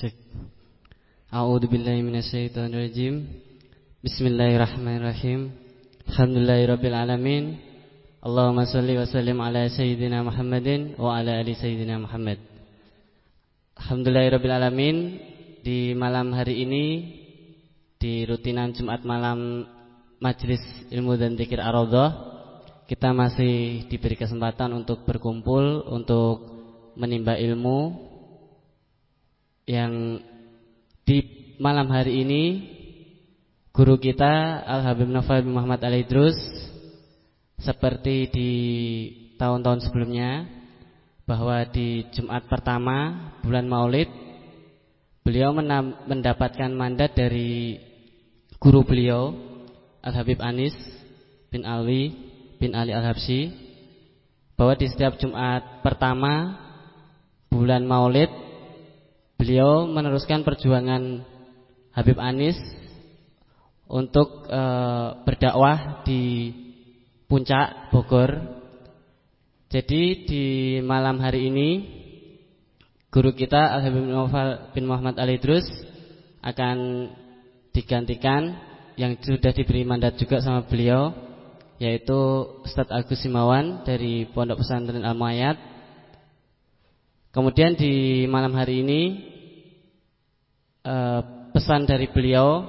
Cek. A'udzu billahi minasyaitonir rajim. Bismillahirrahmanirrahim. Alhamdulillahirabbil alamin. Allahumma shalli wa sallim ala sayyidina Muhammadin wa ala ali sayyidina Muhammad. Alhamdulillahirabbil alamin. Di malam hari ini di rutinan Jumat malam Majelis Ilmu dan Zikir Ar-Raudhah kita masih diberi kesempatan untuk berkumpul untuk menimba ilmu yang di malam hari ini guru kita Al Habib Novel Muhammad Al Idrus seperti di tahun-tahun sebelumnya bahwa di Jumat pertama bulan Maulid beliau mendapatkan mandat dari guru beliau Al Habib Anis bin Ali bin Ali Al Habsyi bahwa di setiap Jumat pertama bulan Maulid beliau meneruskan perjuangan Habib Anis untuk e, berdakwah di puncak Bogor. Jadi di malam hari ini guru kita Al Habib bin Muhammad Al Idrus akan digantikan yang sudah diberi mandat juga sama beliau yaitu Ustadz Agus Simawan dari Pondok Pesantren Al Mayat. Kemudian di malam hari ini uh, pesan dari beliau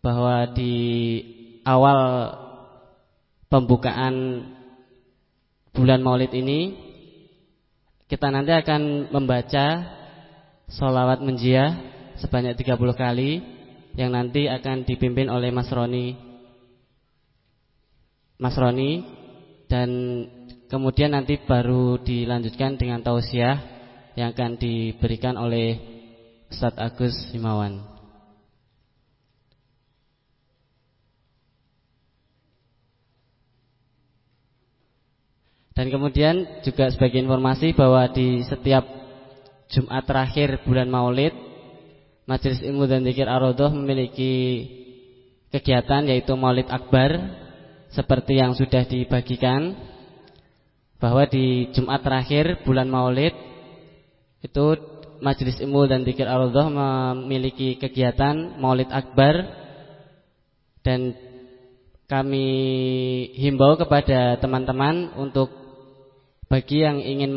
bahwa di awal pembukaan bulan Maulid ini kita nanti akan membaca solawat menjiah sebanyak 30 kali yang nanti akan dipimpin oleh Mas Roni. Mas Roni dan kemudian nanti baru dilanjutkan dengan tausiah yang akan diberikan oleh Ustaz Agus Himawan. Dan kemudian juga sebagai informasi bahwa di setiap Jumat terakhir bulan Maulid Majelis Ilmu dan Zikir ar memiliki kegiatan yaitu Maulid Akbar seperti yang sudah dibagikan bahwa di Jumat terakhir bulan Maulid itu Majelis Ilmu dan Dikir ar memiliki kegiatan Maulid Akbar. Dan kami himbau kepada teman-teman untuk bagi yang ingin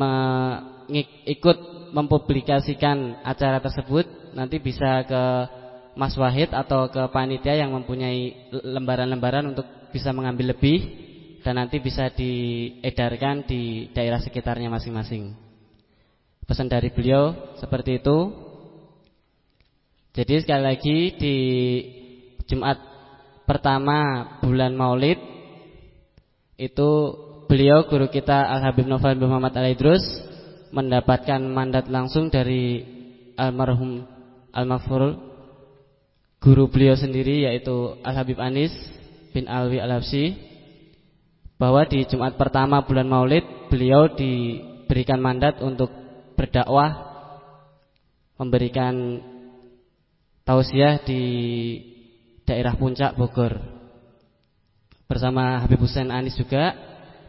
ikut mempublikasikan acara tersebut nanti bisa ke Mas Wahid atau ke panitia yang mempunyai lembaran-lembaran untuk bisa mengambil lebih dan nanti bisa diedarkan di daerah sekitarnya masing-masing pesan dari beliau seperti itu. Jadi sekali lagi di Jumat pertama bulan Maulid itu beliau guru kita Al Habib Novel bin Muhammad Al Idrus mendapatkan mandat langsung dari almarhum Al Maghfur guru beliau sendiri yaitu Al Habib Anis bin Alwi Al Habsi bahwa di Jumat pertama bulan Maulid beliau diberikan mandat untuk berdakwah memberikan tausiah di daerah puncak Bogor bersama Habib Hussein Anis juga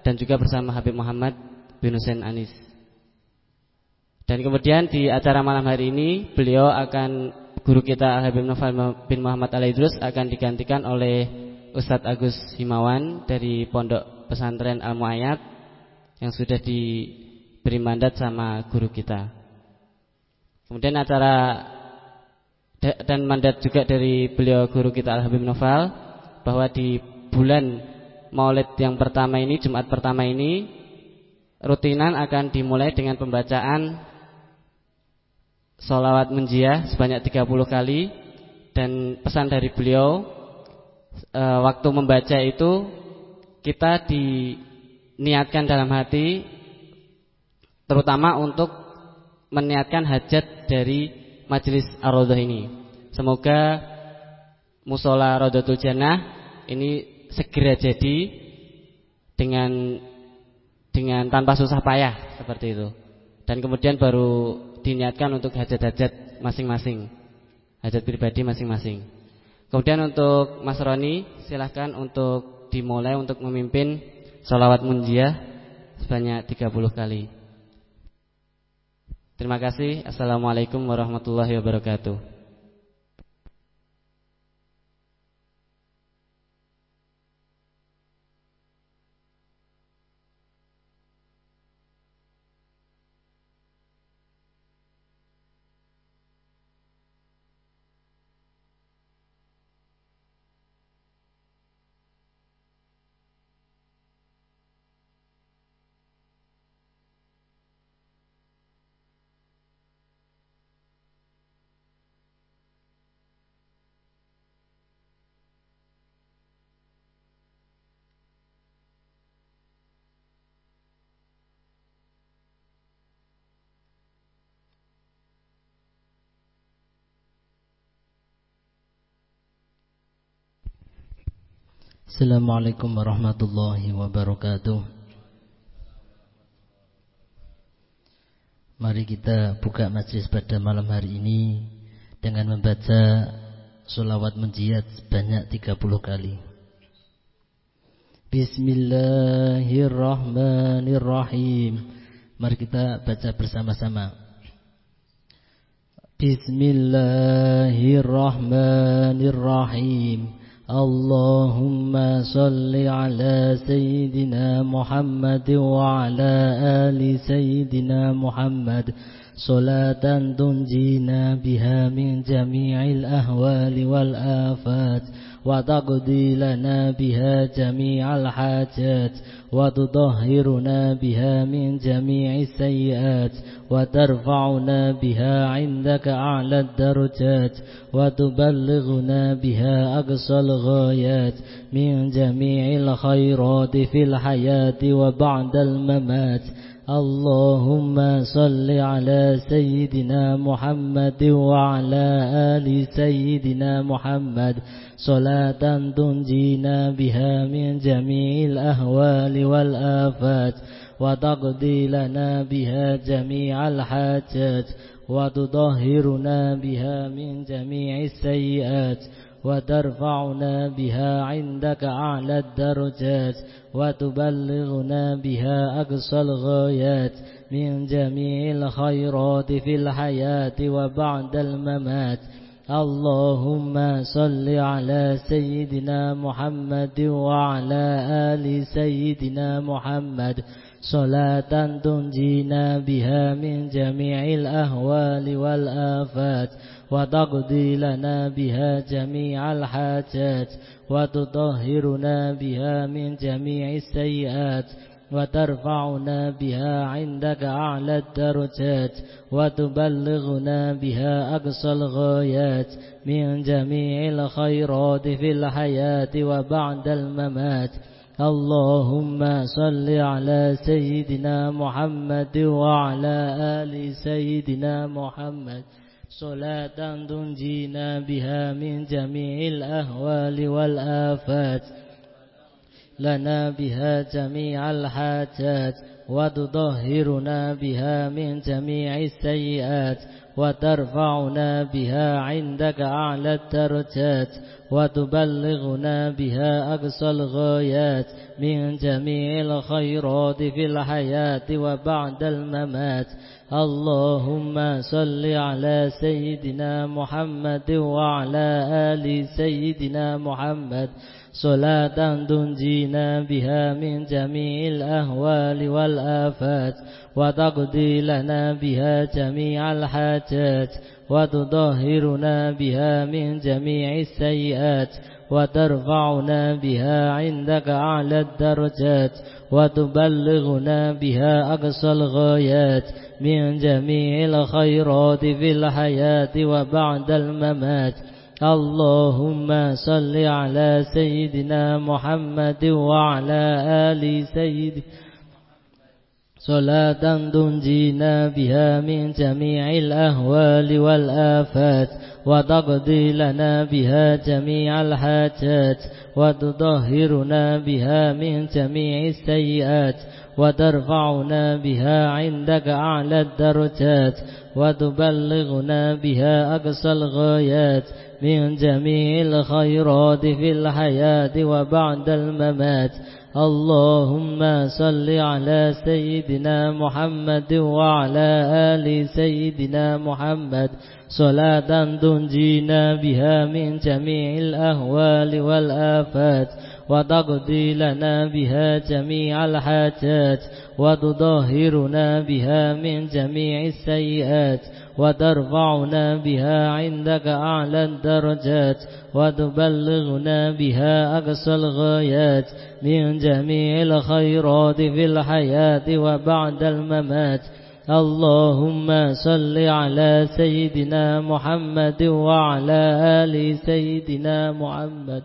dan juga bersama Habib Muhammad bin Hussein Anis. Dan kemudian di acara malam hari ini beliau akan guru kita Habib Novel bin Muhammad Al Idrus akan digantikan oleh Ustadz Agus Himawan dari Pondok Pesantren Al Muayyad yang sudah di beri mandat sama guru kita. Kemudian acara dan mandat juga dari beliau guru kita Al Habib Novel bahwa di bulan Maulid yang pertama ini Jumat pertama ini rutinan akan dimulai dengan pembacaan Salawat menjiah sebanyak 30 kali dan pesan dari beliau e, waktu membaca itu kita diniatkan dalam hati terutama untuk meniatkan hajat dari majelis ar ini. Semoga musola Rodotul Jannah ini segera jadi dengan dengan tanpa susah payah seperti itu. Dan kemudian baru diniatkan untuk hajat-hajat masing-masing. Hajat pribadi masing-masing. Kemudian untuk Mas Roni silahkan untuk dimulai untuk memimpin sholawat munjiah sebanyak 30 kali. Terima kasih. Assalamualaikum warahmatullahi wabarakatuh. Assalamualaikum warahmatullahi wabarakatuh. Mari kita buka majlis pada malam hari ini Dengan membaca Salawat menjiat sebanyak 30 kali. Bismillahirrahmanirrahim. Mari kita baca bersama-sama. Bismillahirrahmanirrahim اللهم صل على سيدنا محمد وعلى آل سيدنا محمد. صلاة تنجينا بها من جميع الأهوال والآفات. وتقضي لنا بها جميع الحاجات وتطهرنا بها من جميع السيئات وترفعنا بها عندك أعلى الدرجات وتبلغنا بها أقصى الغايات من جميع الخيرات في الحياة وبعد الممات. اللهم صل على سيدنا محمد وعلى آل سيدنا محمد. صلاة تنجينا بها من جميع الأهوال والآفات وتقضي لنا بها جميع الحاجات وتطهرنا بها من جميع السيئات وترفعنا بها عندك أعلى الدرجات وتبلغنا بها أقصى الغايات من جميع الخيرات في الحياة وبعد الممات. اللهم صل على سيدنا محمد وعلى آل سيدنا محمد. صلاة تنجينا بها من جميع الأهوال والآفات وتقضي لنا بها جميع الحاجات وتطهرنا بها من جميع السيئات وترفعنا بها عندك أعلى الدرجات وتبلغنا بها أقصى الغايات من جميع الخيرات في الحياة وبعد الممات. اللهم صل على سيدنا محمد وعلى آل سيدنا محمد. صلاة تنجينا بها من جميع الأهوال والآفات. لنا بها جميع الحاجات وتطهرنا بها من جميع السيئات وترفعنا بها عندك أعلى الدرجات وتبلغنا بها أقصى الغايات من جميع الخيرات في الحياة وبعد الممات. اللهم صل على سيدنا محمد وعلى آل سيدنا محمد. صلاة تنجينا بها من جميع الأهوال والآفات وتقضي لنا بها جميع الحاجات وتطهرنا بها من جميع السيئات وترفعنا بها عندك أعلى الدرجات وتبلغنا بها أقصى الغايات من جميع الخيرات في الحياة وبعد الممات. اللهم صل على سيدنا محمد وعلى آل سيدنا صلاة تنجينا بها من جميع الأهوال والآفات وتقضي لنا بها جميع الحاجات وتطهرنا بها من جميع السيئات وترفعنا بها عندك أعلى الدرجات وتبلغنا بها أقصى الغايات من جميع الخيرات في الحياة وبعد الممات. اللهم صل على سيدنا محمد وعلى آل سيدنا محمد. صلاة تنجينا بها من جميع الأهوال والآفات. وتقضي لنا بها جميع الحاجات وتطهرنا بها من جميع السيئات وترفعنا بها عندك أعلى الدرجات وتبلغنا بها أقصى الغايات من جميع الخيرات في الحياة وبعد الممات. اللهم صل على سيدنا محمد وعلى آل سيدنا محمد.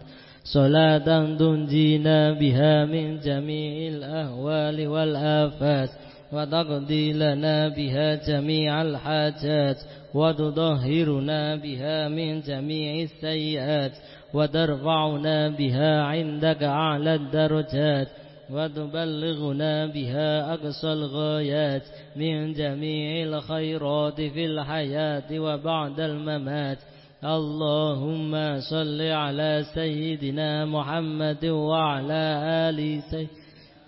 صلاة تنجينا بها من جميع الأهوال والآفات وتقضي لنا بها جميع الحاجات وتطهرنا بها من جميع السيئات وترفعنا بها عندك أعلى الدرجات وتبلغنا بها أقصى الغايات من جميع الخيرات في الحياة وبعد الممات. اللهم صل على سيدنا محمد وعلى آل سيدنا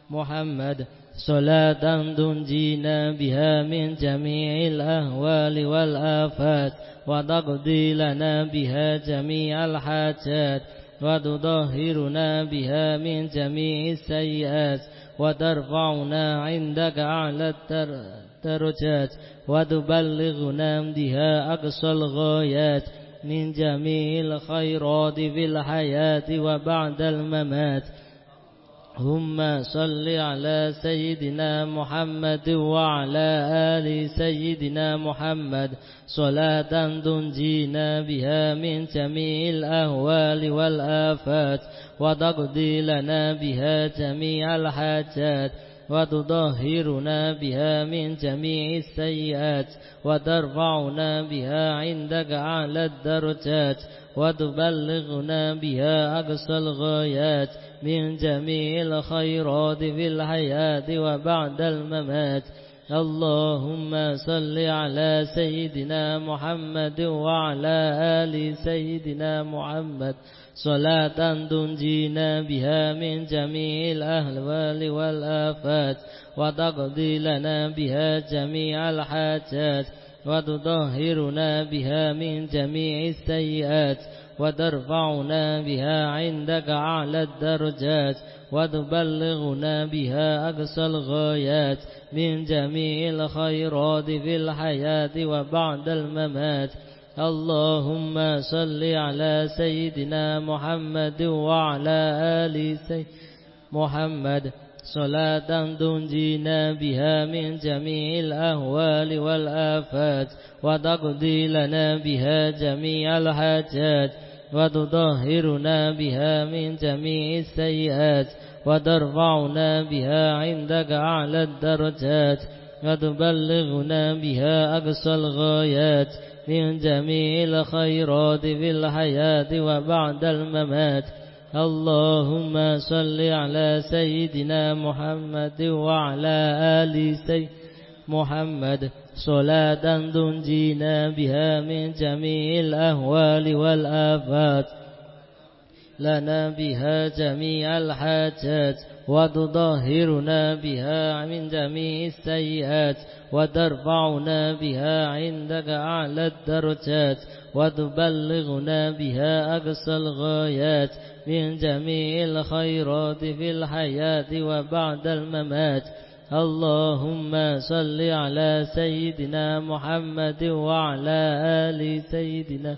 محمد. صلاة تنجينا بها من جميع الأهوال والآفات وتقضي لنا بها جميع الحاجات وتطهرنا بها من جميع السيئات وترفعنا عندك أعلى الدرجات وتبلغنا بها أقصى الغايات. من جميع الخيرات في الحياة وبعد الممات. اللهم صل على سيدنا محمد وعلى آل سيدنا محمد. صلاة تنجينا بها من جميع الأهوال والآفات وتقضي لنا بها جميع الحاجات. وتطهرنا بها من جميع السيئات وترفعنا بها عندك أعلى الدرجات وتبلغنا بها أقصى الغايات من جميع الخيرات في الحياة وبعد الممات. اللهم صل على سيدنا محمد وعلى آل سيدنا محمد. صلاة تنجينا بها من جميع الأهوال والآفات وتقضي لنا بها جميع الحاجات وتطهرنا بها من جميع السيئات وترفعنا بها عندك أعلى الدرجات وتبلغنا بها أقصى الغايات من جميع الخيرات في الحياة وبعد الممات. اللهم صل على سيدنا محمد وعلى آل سيدنا محمد. صلاة تنجينا بها من جميع الأهوال والآفات وتقضي لنا بها جميع الحاجات. وتطهرنا بها من جميع السيئات وترفعنا بها عندك أعلى الدرجات وتبلغنا بها أقصى الغايات من جميع الخيرات في الحياة وبعد الممات. اللهم صل على سيدنا محمد وعلى آل سيدنا محمد. صلاة تنجينا بها من جميع الأهوال والآفات. لنا بها جميع الحاجات وتطهرنا بها من جميع السيئات وترفعنا بها عندك أعلى الدرجات وتبلغنا بها أقصى الغايات من جميع الخيرات في الحياة وبعد الممات. اللهم صل على سيدنا محمد وعلى آل سيدنا.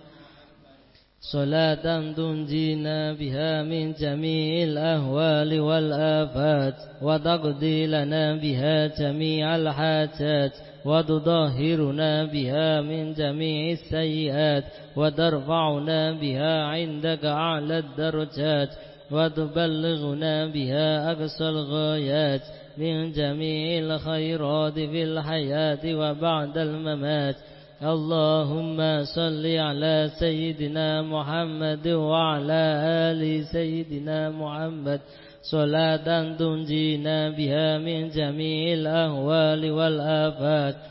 صلاة تنجينا بها من جميع الأهوال والآفات وتقضي لنا بها جميع الحاجات وتطهرنا بها من جميع السيئات وترفعنا بها عندك أعلى الدرجات وتبلغنا بها أقصى الغايات. من جميع الخيرات في الحياة وبعد الممات. اللهم صل على سيدنا محمد وعلى آل سيدنا محمد. صلاة تنجينا بها من جميع الأهوال والآفات.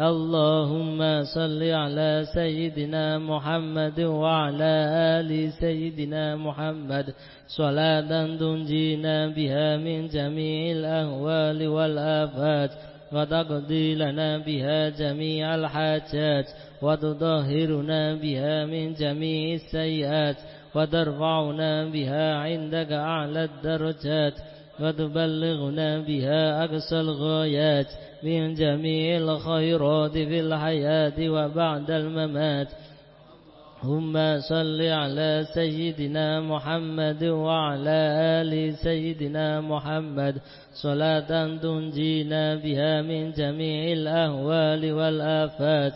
اللهم صل على سيدنا محمد وعلى آل سيدنا محمد. صلاة تنجينا بها من جميع الأهوال والآفات وتقضي لنا بها جميع الحاجات وتطهرنا بها من جميع السيئات وترفعنا بها عندك أعلى الدرجات وتبلغنا بها أقصى الغايات. من جميع الخيرات في الحياة وبعد الممات. ثم صل على سيدنا محمد وعلى آل سيدنا محمد. صلاة تنجينا بها من جميع الأهوال والآفات.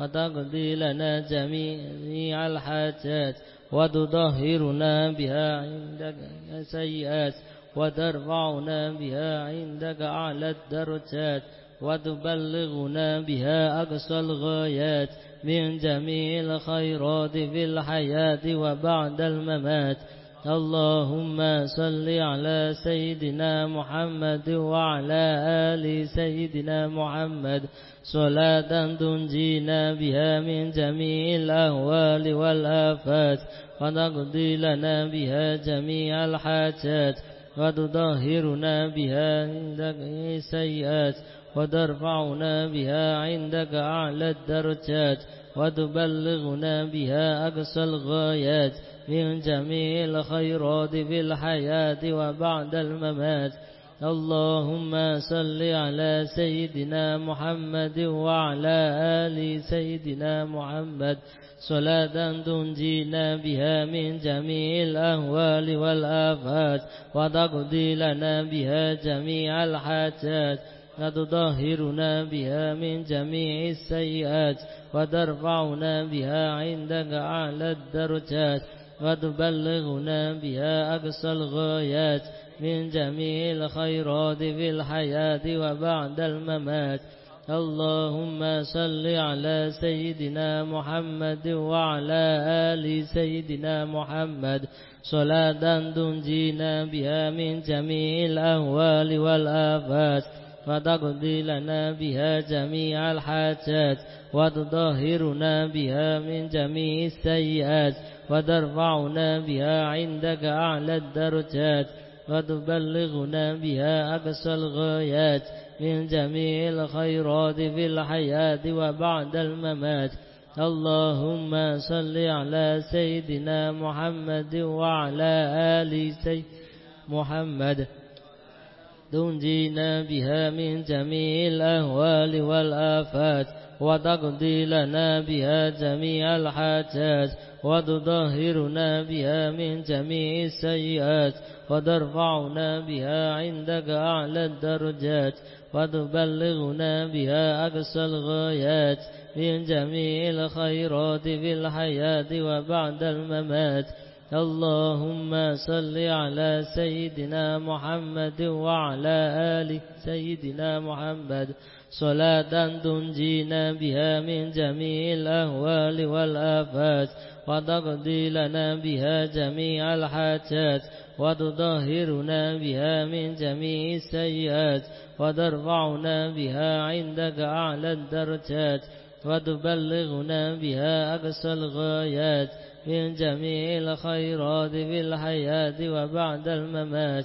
وتقضي لنا جميع الحاجات. وتطهرنا بها عندك سيئات. وترفعنا بها عندك أعلى الدرجات. وتبلغنا بها أقصى الغايات من جميع الخيرات في الحياة وبعد الممات. اللهم صل على سيدنا محمد وعلى آل سيدنا محمد. صلاة تنجينا بها من جميع الأهوال والآفات. وتقضي لنا بها جميع الحاجات. وتطهرنا بها عندك السيئات وترفعنا بها عندك أعلى الدرجات وتبلغنا بها أقصى الغايات من جميع الخيرات في الحياة وبعد الممات. اللهم صل على سيدنا محمد وعلى آل سيدنا محمد. صلاة تنجينا بها من جميع الأهوال والآفات وتقضي لنا بها جميع الحاجات. وتطهرنا بها من جميع السيئات وترفعنا بها عندك أعلى الدرجات وتبلغنا بها أقصى الغايات من جميع الخيرات في الحياة وبعد الممات. اللهم صل على سيدنا محمد وعلى آل سيدنا محمد. صلاة تنجينا بها من جميع الأهوال والآفات. وتقضي لنا بها جميع الحاجات وتطهرنا بها من جميع السيئات وترفعنا بها عندك أعلى الدرجات وتبلغنا بها أقصى الغايات من جميع الخيرات في الحياة وبعد الممات اللهم صل على سيدنا محمد وعلى آل سيدنا محمد تنجينا بها من جميع الأهوال والآفات وتقضي لنا بها جميع الحاجات وتطهرنا بها من جميع السيئات وترفعنا بها عندك أعلى الدرجات وتبلغنا بها أقصى الغايات من جميع الخيرات في الحياة وبعد الممات. اللهم صل على سيدنا محمد وعلى آل سيدنا محمد. صلاة تنجينا بها من جميع الأهوال والآفات وتقضي لنا بها جميع الحاجات وتطهرنا بها من جميع السيئات وترفعنا بها عندك أعلى الدرجات وتبلغنا بها أقصى الغايات. من جميع الخيرات في الحياة وبعد الممات.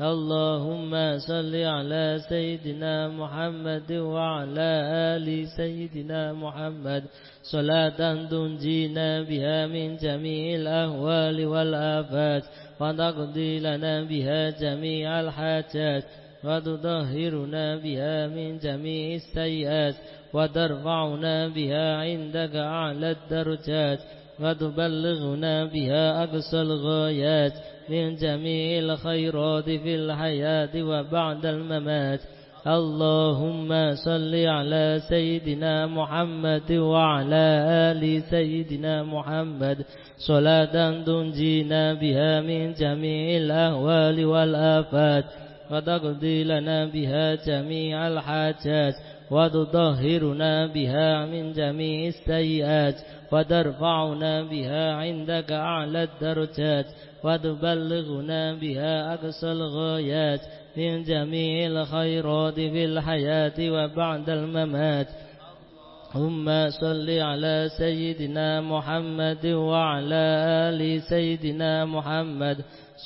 اللهم صل على سيدنا محمد وعلى آل سيدنا محمد. صلاة تنجينا بها من جميع الأهوال والآفات. وتقضي لنا بها جميع الحاجات. وتطهرنا بها من جميع السيئات. وترفعنا بها عندك أعلى الدرجات. وتبلغنا بها أقصى الغايات من جميع الخيرات في الحياة وبعد الممات. اللهم صل على سيدنا محمد وعلى آل سيدنا محمد. صلاة تنجينا بها من جميع الأهوال والآفات. وتقضي لنا بها جميع الحاجات. وتطهرنا بها من جميع السيئات. وترفعنا بها عندك أعلى الدرجات وتبلغنا بها أقصى الغايات من جميع الخيرات في الحياة وبعد الممات. ثم صل على سيدنا محمد وعلى آل سيدنا محمد.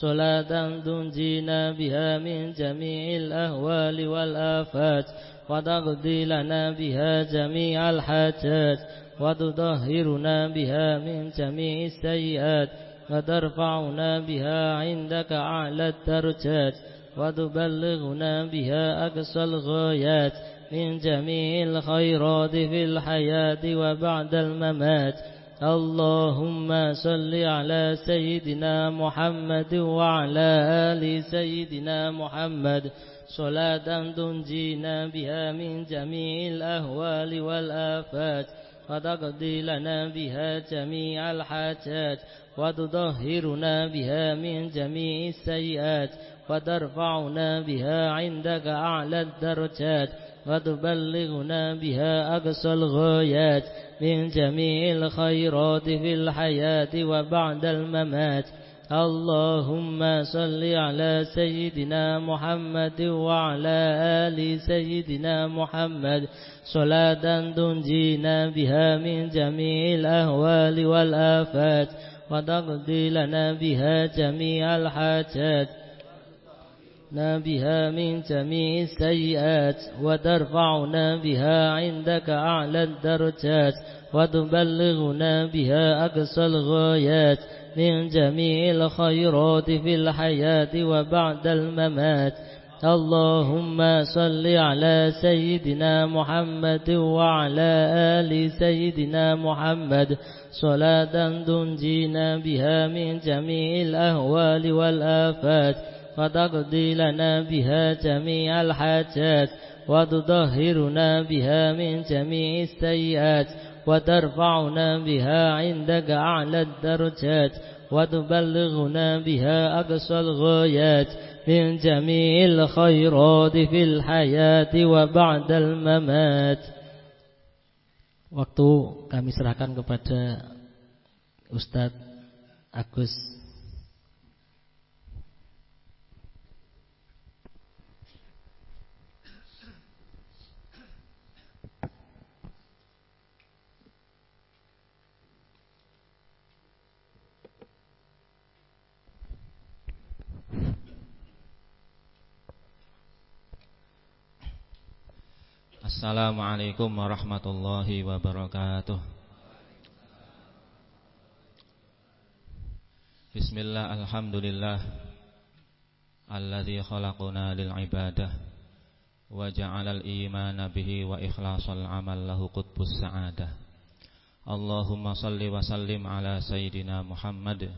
صلاة تنجينا بها من جميع الأهوال والآفات. وتقضي لنا بها جميع الحاجات. وتطهرنا بها من جميع السيئات وترفعنا بها عندك أعلى الدرجات وتبلغنا بها أقصى الغايات من جميع الخيرات في الحياة وبعد الممات. اللهم صل على سيدنا محمد وعلى آل سيدنا محمد. صلاة تنجينا بها من جميع الأهوال والآفات. وتقضي لنا بها جميع الحاجات وتطهرنا بها من جميع السيئات وترفعنا بها عندك أعلى الدرجات وتبلغنا بها أقصى الغايات من جميع الخيرات في الحياة وبعد الممات اللهم صل على سيدنا محمد وعلى آل سيدنا محمد صلاة تنجينا بها من جميع الأهوال والآفات وتقضي لنا بها جميع الحاجات. بها من جميع السيئات وترفعنا بها عندك أعلى الدرجات وتبلغنا بها أقصى الغايات. من جميع الخيرات في الحياة وبعد الممات. اللهم صل على سيدنا محمد وعلى آل سيدنا محمد. صلاة تنجينا بها من جميع الأهوال والآفات وتقضي لنا بها جميع الحاجات وتطهرنا بها من جميع السيئات وترفعنا بها عندك أعلى الدرجات وتبلغنا بها أقصى الغايات. من جميع الخيرات في الحياة وبعد الممات Waktu kami serahkan kepada Ustadz Agus Assalamualaikum warahmatullahi wabarakatuh. Bismillah alhamdulillah. Alladhi khalaquna lil ibadah Wa ja'alal imana bihi wa ikhlasul amal lahu qutbus sa'adah. Allahumma salli wa sallim ala Sayyidina Muhammad.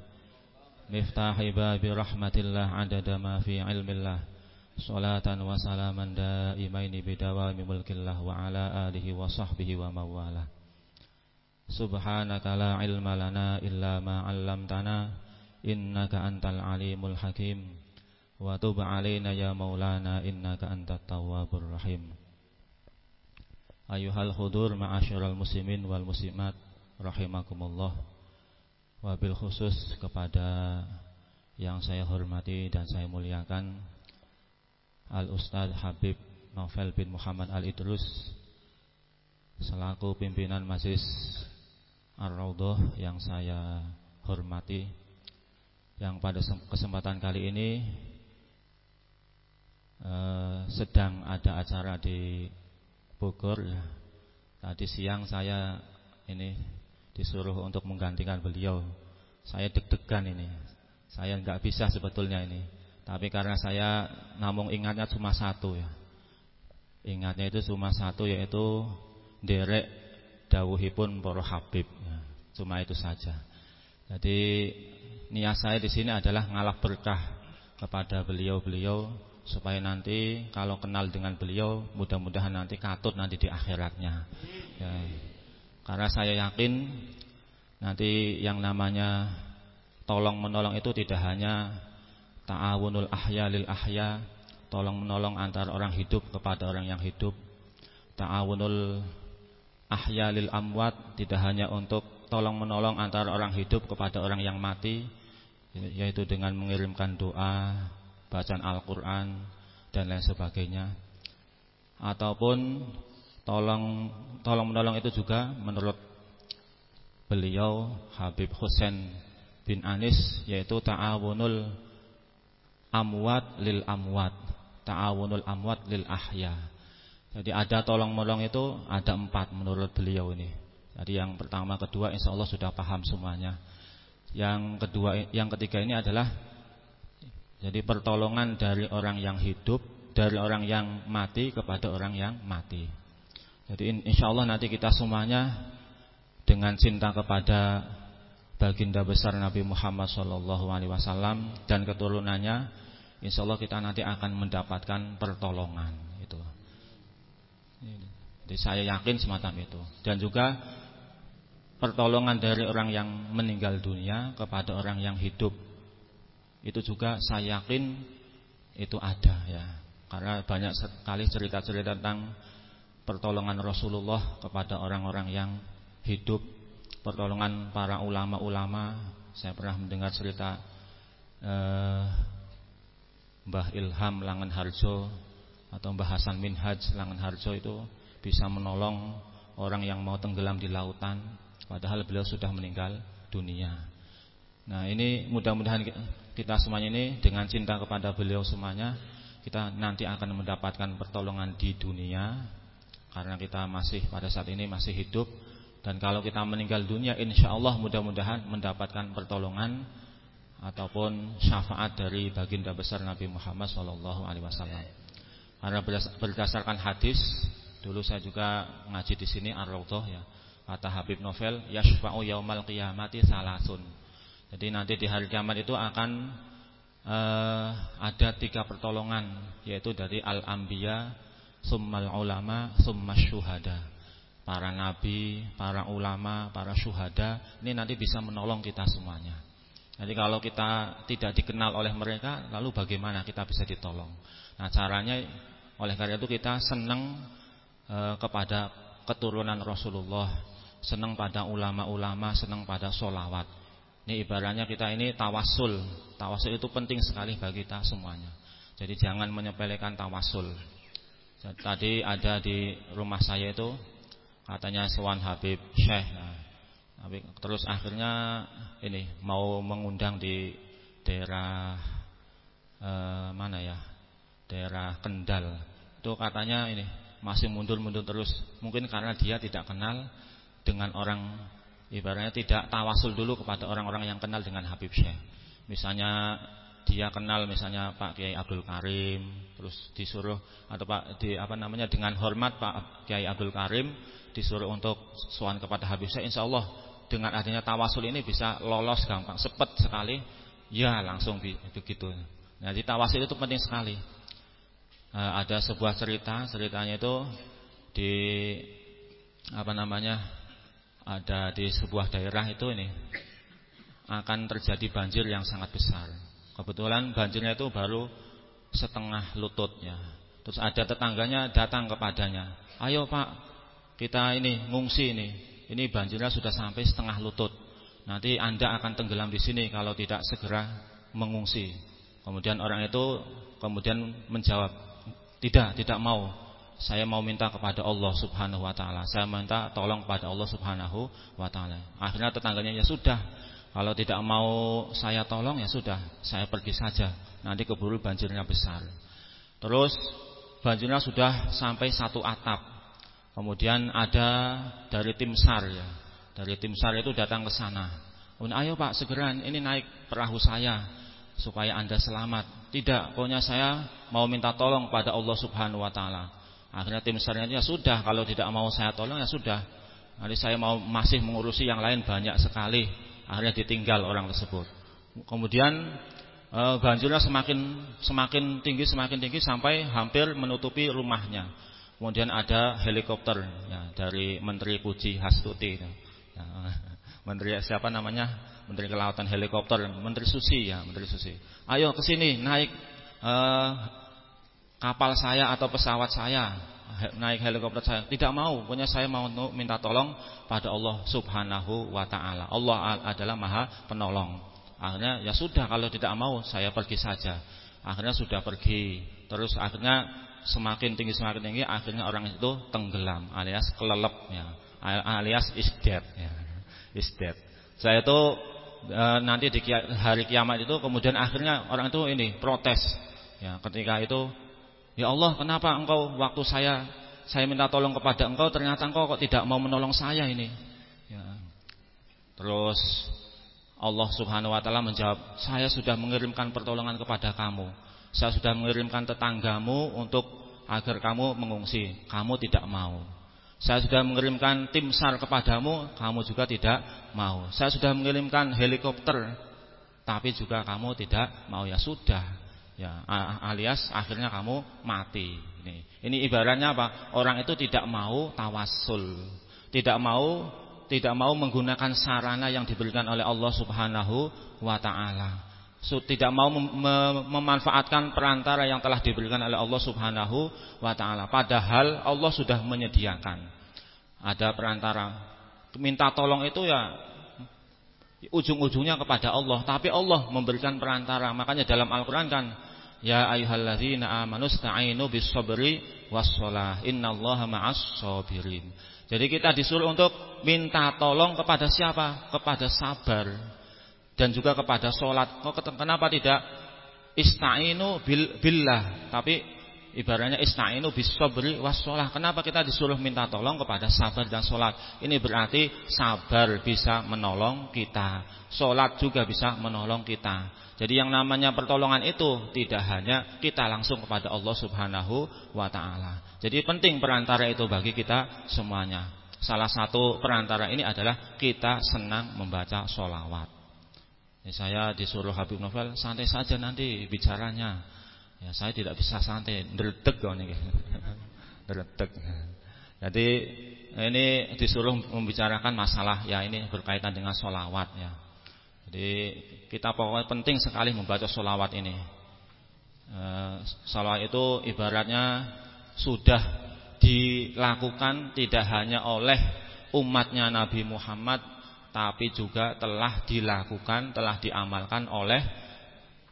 Miftahi babi rahmatillah adada ma fi ilmillah Salatan wa salaman daimaini bidawami mulkillah wa ala alihi wa sahbihi wa mawala Subhanaka la ilma lana illa ma 'allamtana innaka antal alimul hakim. Wa tub 'alaina ya maulana innaka antat tawwabur rahim. Ayuhal khudur ma'asyiral muslimin wal muslimat rahimakumullah. Wabil khusus kepada yang saya hormati dan saya muliakan Al-Ustadz Habib Novel bin Muhammad Al-Idrus Selaku pimpinan Majelis Ar-Raudhah yang saya hormati. Yang pada kesempatan kali ini eh, Sedang ada acara di Bogor. Tadi siang saya ini disuruh untuk menggantikan beliau. Saya deg-degan ini. Saya nggak bisa sebetulnya ini tapi karena saya namun ingatnya cuma satu ya. Ingatnya itu cuma satu yaitu derek dawuhipun para habib. Ya, cuma itu saja. Jadi niat saya di sini adalah ngalap berkah kepada beliau-beliau supaya nanti kalau kenal dengan beliau mudah-mudahan nanti katut nanti di akhiratnya. Ya. Karena saya yakin nanti yang namanya tolong menolong itu tidak hanya ta'awunul ahya lil ahya, tolong menolong antara orang hidup kepada orang yang hidup. ta'awunul ahya lil amwat tidak hanya untuk tolong menolong antara orang hidup kepada orang yang mati yaitu dengan mengirimkan doa, bacaan Al-Qur'an dan lain sebagainya. Ataupun tolong tolong menolong itu juga menurut beliau Habib Husain bin Anis yaitu ta'awunul amwat lil amwat, ta'awunul amwat lil ahya. Jadi ada tolong menolong itu ada empat menurut beliau ini. Jadi yang pertama, kedua, insya Allah sudah paham semuanya. Yang kedua, yang ketiga ini adalah jadi pertolongan dari orang yang hidup, dari orang yang mati kepada orang yang mati. Jadi insya Allah nanti kita semuanya dengan cinta kepada baginda besar Nabi Muhammad SAW dan keturunannya, insya Allah kita nanti akan mendapatkan pertolongan itu. Jadi saya yakin semacam itu. Dan juga pertolongan dari orang yang meninggal dunia kepada orang yang hidup itu juga saya yakin itu ada ya karena banyak sekali cerita-cerita tentang pertolongan Rasulullah kepada orang-orang yang hidup pertolongan para ulama-ulama. Saya pernah mendengar cerita eh, Mbah Ilham Langan Harjo atau Mbah Hasan Minhaj Langan Harjo itu bisa menolong orang yang mau tenggelam di lautan Padahal beliau sudah meninggal dunia. Nah ini mudah-mudahan kita semuanya ini Dengan cinta kepada beliau semuanya Kita nanti akan mendapatkan pertolongan di dunia Karena kita masih pada saat ini masih hidup Dan kalau kita meninggal dunia Insya Allah mudah-mudahan mendapatkan pertolongan Ataupun syafaat dari baginda besar Nabi Muhammad SAW Karena berdasarkan hadis Dulu saya juga ngaji di sini Ar-Raudhah ya Kata Habib Novel, yashfa'u yaumal qiyamati salasun. Jadi nanti di hari kiamat itu akan uh, ada tiga pertolongan yaitu dari al-anbiya, summal ulama, summas syuhada. Para nabi, para ulama, para syuhada ini nanti bisa menolong kita semuanya. Jadi kalau kita tidak dikenal oleh mereka, lalu bagaimana kita bisa ditolong? Nah, caranya oleh karena itu kita senang e, kepada keturunan Rasulullah senang pada ulama-ulama, senang pada solawat. Ini ibaratnya kita ini tawasul. Tawasul itu penting sekali bagi kita semuanya. Jadi jangan menyepelekan tawasul. Tadi ada di rumah saya itu katanya Swan Habib Syekh. Nah, terus akhirnya ini mau mengundang di daerah eh, mana ya? Daerah Kendal. Itu katanya ini masih mundur-mundur terus. Mungkin karena dia tidak kenal dengan orang ibaratnya tidak tawasul dulu kepada orang-orang yang kenal dengan Habib Syekh. Misalnya dia kenal misalnya Pak Kiai Abdul Karim, terus disuruh atau Pak di apa namanya dengan hormat Pak Kiai Abdul Karim disuruh untuk sowan kepada Habib Syekh. Insya Allah dengan adanya tawasul ini bisa lolos gampang, sepet sekali, ya langsung begitu. Nah, jadi tawasul itu penting sekali. Nah, ada sebuah cerita, ceritanya itu di apa namanya ada di sebuah daerah itu ini akan terjadi banjir yang sangat besar. Kebetulan banjirnya itu baru setengah lututnya. Terus ada tetangganya datang kepadanya. Ayo pak, kita ini ngungsi ini. Ini banjirnya sudah sampai setengah lutut. Nanti anda akan tenggelam di sini kalau tidak segera mengungsi. Kemudian orang itu kemudian menjawab, tidak, tidak mau saya mau minta kepada Allah Subhanahu wa taala. Saya minta tolong kepada Allah Subhanahu wa taala. Akhirnya tetangganya ya sudah. Kalau tidak mau saya tolong ya sudah, saya pergi saja. Nanti keburu banjirnya besar. Terus banjirnya sudah sampai satu atap. Kemudian ada dari tim SAR ya. Dari tim SAR itu datang ke sana. ayo Pak, segera ini naik perahu saya supaya Anda selamat. Tidak, pokoknya saya mau minta tolong pada Allah Subhanahu wa taala. Akhirnya tim sarnya ya sudah kalau tidak mau saya tolong ya sudah. Nanti saya mau masih mengurusi yang lain banyak sekali. Akhirnya ditinggal orang tersebut. Kemudian e, banjirnya semakin semakin tinggi semakin tinggi sampai hampir menutupi rumahnya. Kemudian ada helikopter ya, dari Menteri Puji Hastuti. Ya, Menteri siapa namanya? Menteri Kelautan helikopter, Menteri Susi ya, Menteri Susi. Ayo ke sini naik e, kapal saya atau pesawat saya. Naik helikopter saya. Tidak mau, punya saya mau minta tolong pada Allah Subhanahu wa taala. Allah adalah Maha Penolong. Akhirnya ya sudah kalau tidak mau saya pergi saja. Akhirnya sudah pergi. Terus akhirnya semakin tinggi semakin tinggi akhirnya orang itu tenggelam alias kelelep ya. Alias is dead ya. Is dead. Saya itu e, nanti di hari kiamat itu kemudian akhirnya orang itu ini protes. Ya, ketika itu ya Allah, kenapa engkau waktu saya saya minta tolong kepada engkau ternyata engkau kok tidak mau menolong saya ini. Ya. Terus Allah Subhanahu wa taala menjawab, "Saya sudah mengirimkan pertolongan kepada kamu. Saya sudah mengirimkan tetanggamu untuk agar kamu mengungsi. Kamu tidak mau. Saya sudah mengirimkan tim SAR kepadamu, kamu juga tidak mau. Saya sudah mengirimkan helikopter, tapi juga kamu tidak mau. Ya sudah. Ya, alias akhirnya kamu mati. Ini, ini ibaratnya apa? Orang itu tidak mau tawasul, tidak mau tidak mau menggunakan sarana yang diberikan oleh Allah Subhanahu wa taala. Tidak mau mem memanfaatkan perantara yang telah diberikan oleh Allah Subhanahu wa taala. Padahal Allah sudah menyediakan. Ada perantara. Minta tolong itu ya ujung-ujungnya kepada Allah, tapi Allah memberikan perantara. Makanya dalam Al-Qur'an kan Ya ayyuhalladzina amanu sta'inu bis sabri was shalah. Innallaha ma'as sabirin. Jadi kita disuruh untuk minta tolong kepada siapa? Kepada sabar dan juga kepada sholat. Kenapa tidak ista'inu bil, billah, tapi ibaratnya ista'inu bis sabri was. Kenapa kita disuruh minta tolong kepada sabar dan sholat? Ini berarti sabar bisa menolong kita, sholat juga bisa menolong kita. Jadi yang namanya pertolongan itu tidak hanya kita langsung kepada Allah Subhanahu wa taala. Jadi penting perantara itu bagi kita semuanya. Salah satu perantara ini adalah kita senang membaca solawat. Ya, saya disuruh Habib Novel santai saja nanti bicaranya. Ya, saya tidak bisa santai, ndredeg kok niki. Ndredeg. Jadi ini disuruh membicarakan masalah ya ini berkaitan dengan solawat ya. Jadi kita pokoknya penting sekali membaca solawat ini. E, solawat itu ibaratnya sudah dilakukan tidak hanya oleh umatnya Nabi Muhammad, tapi juga telah dilakukan, telah diamalkan oleh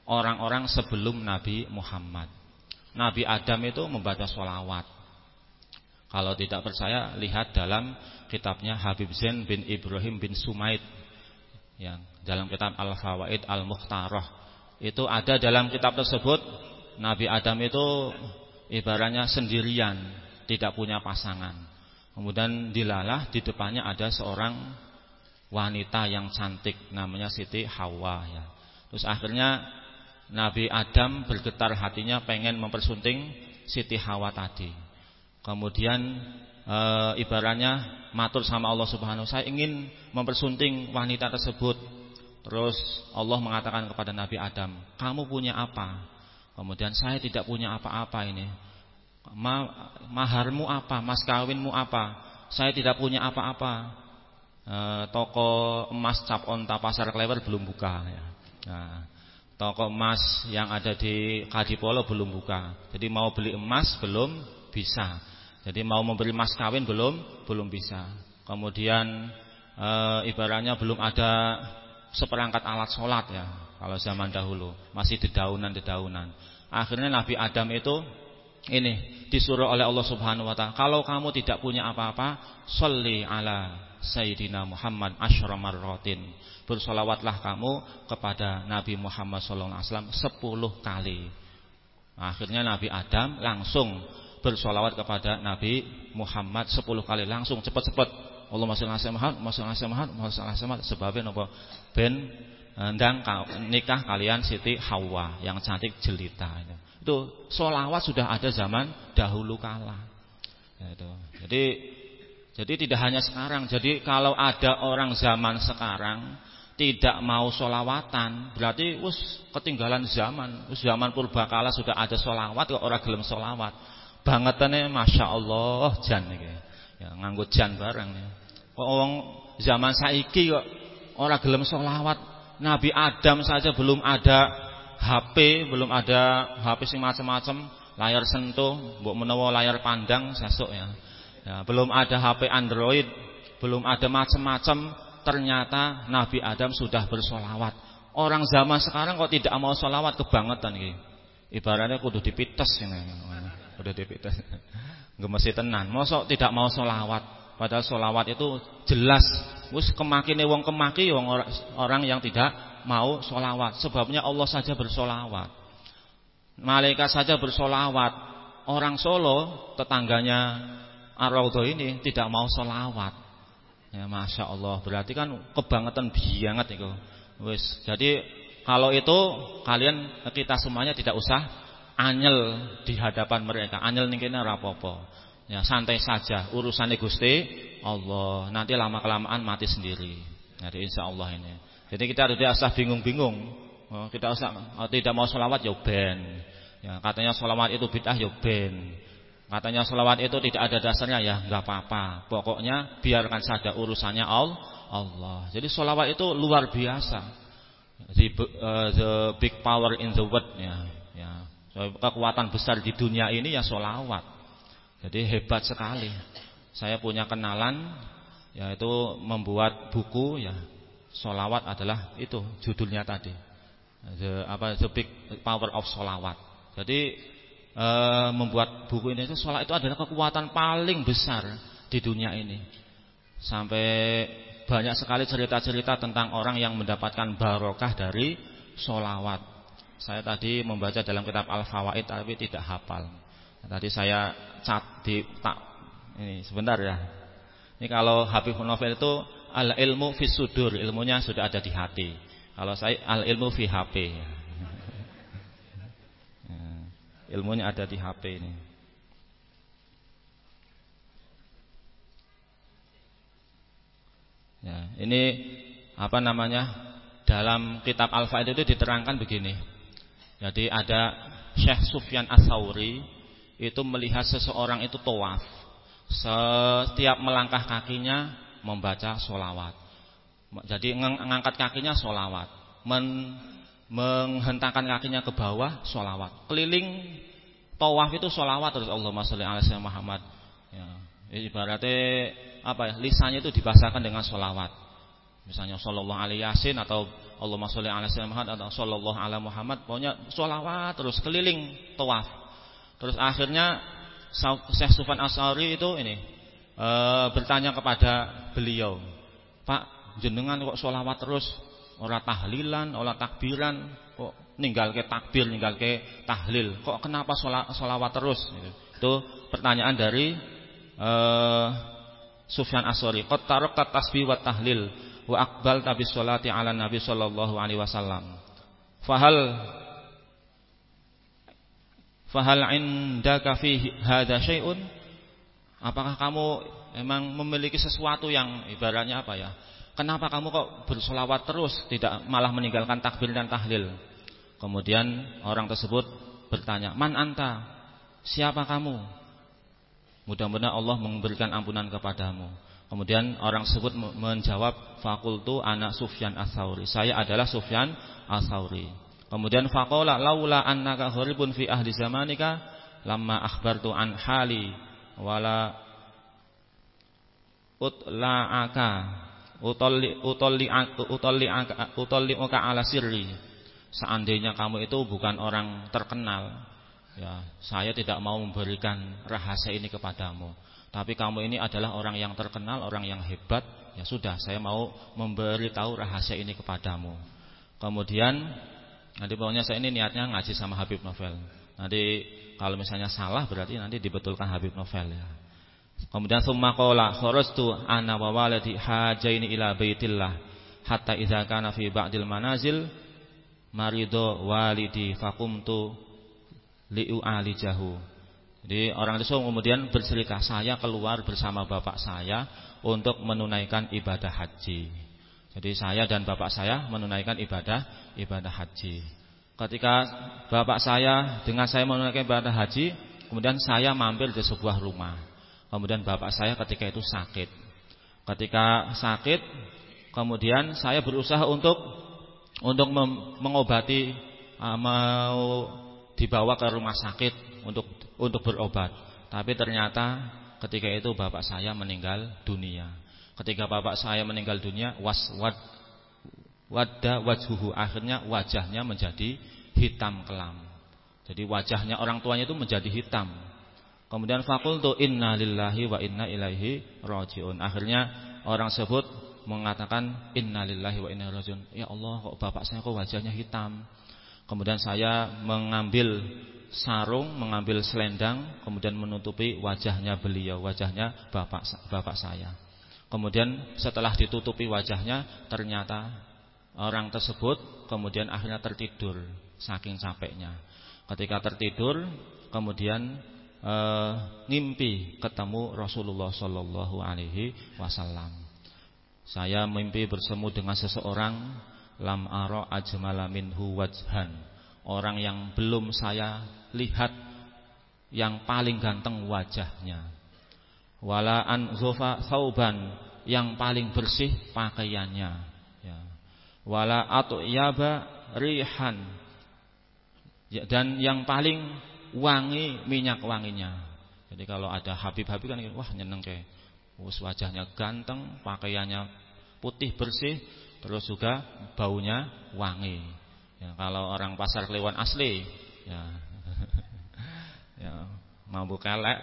orang-orang sebelum Nabi Muhammad. Nabi Adam itu membaca solawat. Kalau tidak percaya, lihat dalam kitabnya Habib Zain bin Ibrahim bin Sumaid yang dalam kitab Al-Fawaid Al-Mukhtarah. Itu ada dalam kitab tersebut Nabi Adam itu ibaratnya sendirian, tidak punya pasangan. Kemudian dilalah di depannya ada seorang wanita yang cantik namanya Siti Hawa ya. Terus akhirnya Nabi Adam bergetar hatinya pengen mempersunting Siti Hawa tadi. Kemudian e, ibaratnya matur sama Allah Subhanahu saya ingin mempersunting wanita tersebut. Terus Allah mengatakan kepada Nabi Adam, "Kamu punya apa?" Kemudian saya tidak punya apa-apa ini. Ma, maharmu apa? Mas kawinmu apa? Saya tidak punya apa-apa. E, toko emas cap onta pasar klewer belum buka ya. Nah, toko emas yang ada di Kadipolo belum buka. Jadi mau beli emas belum bisa. Jadi mau memberi mas kawin belum belum bisa. Kemudian e, ibaratnya belum ada seperangkat alat sholat ya kalau zaman dahulu masih dedaunan-dedaunan. Akhirnya Nabi Adam itu ini disuruh oleh Allah Subhanahu wa taala, kalau kamu tidak punya apa-apa, sholli ala Sayyidina Muhammad asyra marratin. Bersolawatlah kamu kepada Nabi Muhammad wasallam 10 kali. Akhirnya Nabi Adam langsung bersolawat kepada Nabi Muhammad 10 kali langsung cepat-cepat Allah masih ngasih mahal, masih ngasih mahal, masih ngasih mahal sebabnya nopo ben eh, ndang nikah kalian Siti Hawa yang cantik jelita itu. Itu solawat sudah ada zaman dahulu kala. Ya, itu. Jadi jadi tidak hanya sekarang. Jadi kalau ada orang zaman sekarang tidak mau solawatan, berarti us ketinggalan zaman. Us zaman purbakala sudah ada solawat, kok orang gelem solawat bangetane Masya Allah jan iki. Ya nganggo jan bareng ya. Kok wong zaman saiki kok ora gelem selawat. Nabi Adam saja belum ada HP, belum ada HP sing macam-macam, layar sentuh, mbok menawa layar pandang sesuk ya. Ya, belum ada HP Android, belum ada macam-macam, ternyata Nabi Adam sudah bersolawat. Orang zaman sekarang kok tidak mau solawat kebangetan iki. Ibaratnya kudu dipites ini. Kudu dipites. Gemesi tenan. Mosok tidak mau solawat. Padahal solawat itu jelas. Wis kemakine wong kemaki wong orang yang tidak mau solawat. Sebabnya Allah saja bersolawat. Malaikat saja bersolawat. Orang Solo tetangganya ar ini tidak mau solawat. Ya masya Allah. Berarti kan kebangetan banget itu. Wis. Jadi kalau itu kalian kita semuanya tidak usah anyel di hadapan mereka. Anyel ning kene ora apa-apa. Ya santai saja urusannya Gusti Allah. Nanti lama kelamaan mati sendiri. Jadi insya Allah ini. Jadi kita tidak usah bingung-bingung. Oh, kita usah oh, tidak mau sholawat ya ben. Ya, katanya sholawat itu bid'ah ya ben. Katanya sholawat itu tidak ada dasarnya ya nggak apa-apa. Pokoknya biarkan saja urusannya Allah. Jadi sholawat itu luar biasa the, uh, the big power in the world ya, ya. kekuatan besar di dunia ini ya solawat. Jadi hebat sekali. Saya punya kenalan yaitu membuat buku ya solawat adalah itu judulnya tadi. The, apa the big power of solawat. Jadi e, membuat buku ini itu sholat itu adalah kekuatan paling besar di dunia ini. Sampai banyak sekali cerita-cerita tentang orang yang mendapatkan barokah dari solawat. Saya tadi membaca dalam kitab Al-Fawaid tapi tidak hafal. Tadi saya cat di tak ini sebentar ya. Ini kalau Habib Novel itu al ilmu fi sudur, ilmunya sudah ada di hati. Kalau saya al ilmu fi HP. Ilmunya ada di HP ini. Ya, ini apa namanya? Dalam kitab Al-Faid itu diterangkan begini. Jadi ada Syekh Sufyan As-Sauri itu melihat seseorang itu tawaf. Setiap melangkah kakinya membaca solawat. Jadi mengangkat kakinya solawat. Men, menghentakkan kakinya ke bawah solawat. Keliling tawaf itu solawat terus Allahumma sholli ala Muhammad. Ya, ibaratnya apa ya, lisannya itu dibasahkan dengan solawat. Misalnya sallallahu alaihi yasin atau Allahumma sholli ala Muhammad atau sallallahu ala Muhammad, pokoknya solawat terus keliling tawaf. Terus akhirnya Syekh Sufan Asari itu ini e, bertanya kepada beliau, Pak jenengan kok solawat terus, ora tahlilan, ora takbiran, kok ninggal ke takbir, ninggal ke tahlil, kok kenapa solawat terus? Itu pertanyaan dari eh, Sufyan Asori qad tarakta tasbih wa tahlil wa aqbal tabi sholati ala nabi sallallahu alaihi wasallam. Fahal fahal indaka fi hadza syai'un? Apakah kamu memang memiliki sesuatu yang ibaratnya apa ya kenapa kamu kok bersolawat terus tidak malah meninggalkan takbir dan tahlil kemudian orang tersebut bertanya man anta siapa kamu Mudah-mudahan Allah memberikan ampunan kepadamu. Kemudian orang tersebut menjawab fakultu anak Sufyan As-Sauri. Saya adalah Sufyan As-Sauri. Kemudian faqala laula annaka gharibun fi ahli zamanika lamma akhbartu an hali wala utla'aka utalli utalli utalli ala sirri. Seandainya kamu itu bukan orang terkenal, Ya, saya tidak mau memberikan rahasia ini kepadamu. Tapi kamu ini adalah orang yang terkenal, orang yang hebat. Ya sudah, saya mau memberitahu rahasia ini kepadamu. Kemudian nanti pokoknya saya ini niatnya ngaji sama Habib Novel. Nanti kalau misalnya salah berarti nanti dibetulkan Habib Novel ya. Kemudian summa qala kharastu ana wa waladi hajaini ila baitillah hatta idza kana fi ba'dil manazil marido walidi faqumtu liu alijahu. Jadi orang itu kemudian bercerita saya keluar bersama bapak saya untuk menunaikan ibadah haji. Jadi saya dan bapak saya menunaikan ibadah ibadah haji. Ketika bapak saya dengan saya menunaikan ibadah haji, kemudian saya mampir di sebuah rumah. Kemudian bapak saya ketika itu sakit. Ketika sakit, kemudian saya berusaha untuk untuk mengobati uh, mau dibawa ke rumah sakit untuk untuk berobat. Tapi ternyata ketika itu bapak saya meninggal dunia. Ketika bapak saya meninggal dunia, waswad wadda wajhuhu akhirnya wajahnya menjadi hitam kelam. Jadi wajahnya orang tuanya itu menjadi hitam. Kemudian fakultu inna lillahi wa inna ilaihi rajiun. Akhirnya orang sebut mengatakan inna lillahi wa inna rajiun. Ya Allah, kok bapak saya kok wajahnya hitam. Kemudian saya mengambil sarung, mengambil selendang, kemudian menutupi wajahnya beliau, wajahnya bapak bapak saya. Kemudian setelah ditutupi wajahnya, ternyata orang tersebut kemudian akhirnya tertidur saking capeknya. Ketika tertidur, kemudian e, ngimpi ketemu Rasulullah Shallallahu Alaihi Wasallam. Saya mimpi bersemu dengan seseorang lam aro ajmala minhu wajhan. Orang yang belum saya lihat yang paling ganteng wajahnya. Wala an zofa sauban yang paling bersih pakaiannya. Ya. Wala yaba rihan ya, dan yang paling wangi minyak wanginya. Jadi kalau ada Habib-Habib kan wah nyeneng kayak Us wajahnya ganteng, pakaiannya putih bersih, terus juga baunya wangi. Ya, kalau orang pasar Kliwon asli, ya, ya mampu kelek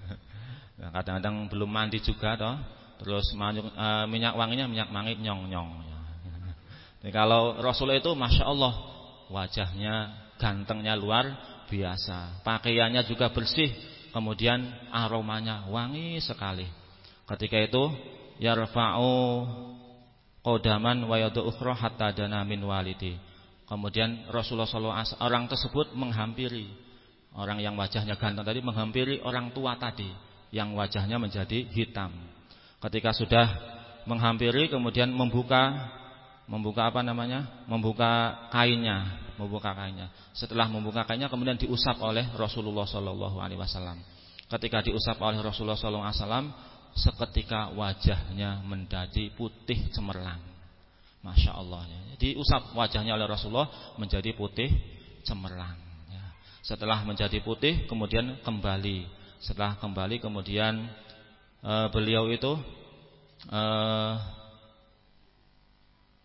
ya, kadang-kadang belum mandi juga toh. Terus uh, minyak wanginya minyak wangi nyong-nyong. Ya. Jadi kalau Rasul itu masya Allah wajahnya gantengnya luar biasa. Pakaiannya juga bersih, kemudian aromanya wangi sekali. Ketika itu yarfa'u qadaman wa yadu hatta dana min walidi. Kemudian Rasulullah SAW orang tersebut menghampiri orang yang wajahnya ganteng tadi menghampiri orang tua tadi yang wajahnya menjadi hitam. Ketika sudah menghampiri kemudian membuka membuka apa namanya? membuka kainnya membuka kainnya. Setelah membuka kainnya kemudian diusap oleh Rasulullah Shallallahu alaihi wasallam. Ketika diusap oleh Rasulullah Shallallahu alaihi wasallam, seketika wajahnya menjadi putih cemerlang. Masya Allah ya. Diusap wajahnya oleh Rasulullah menjadi putih cemerlang ya. Setelah menjadi putih kemudian kembali. Setelah kembali kemudian e, beliau itu e,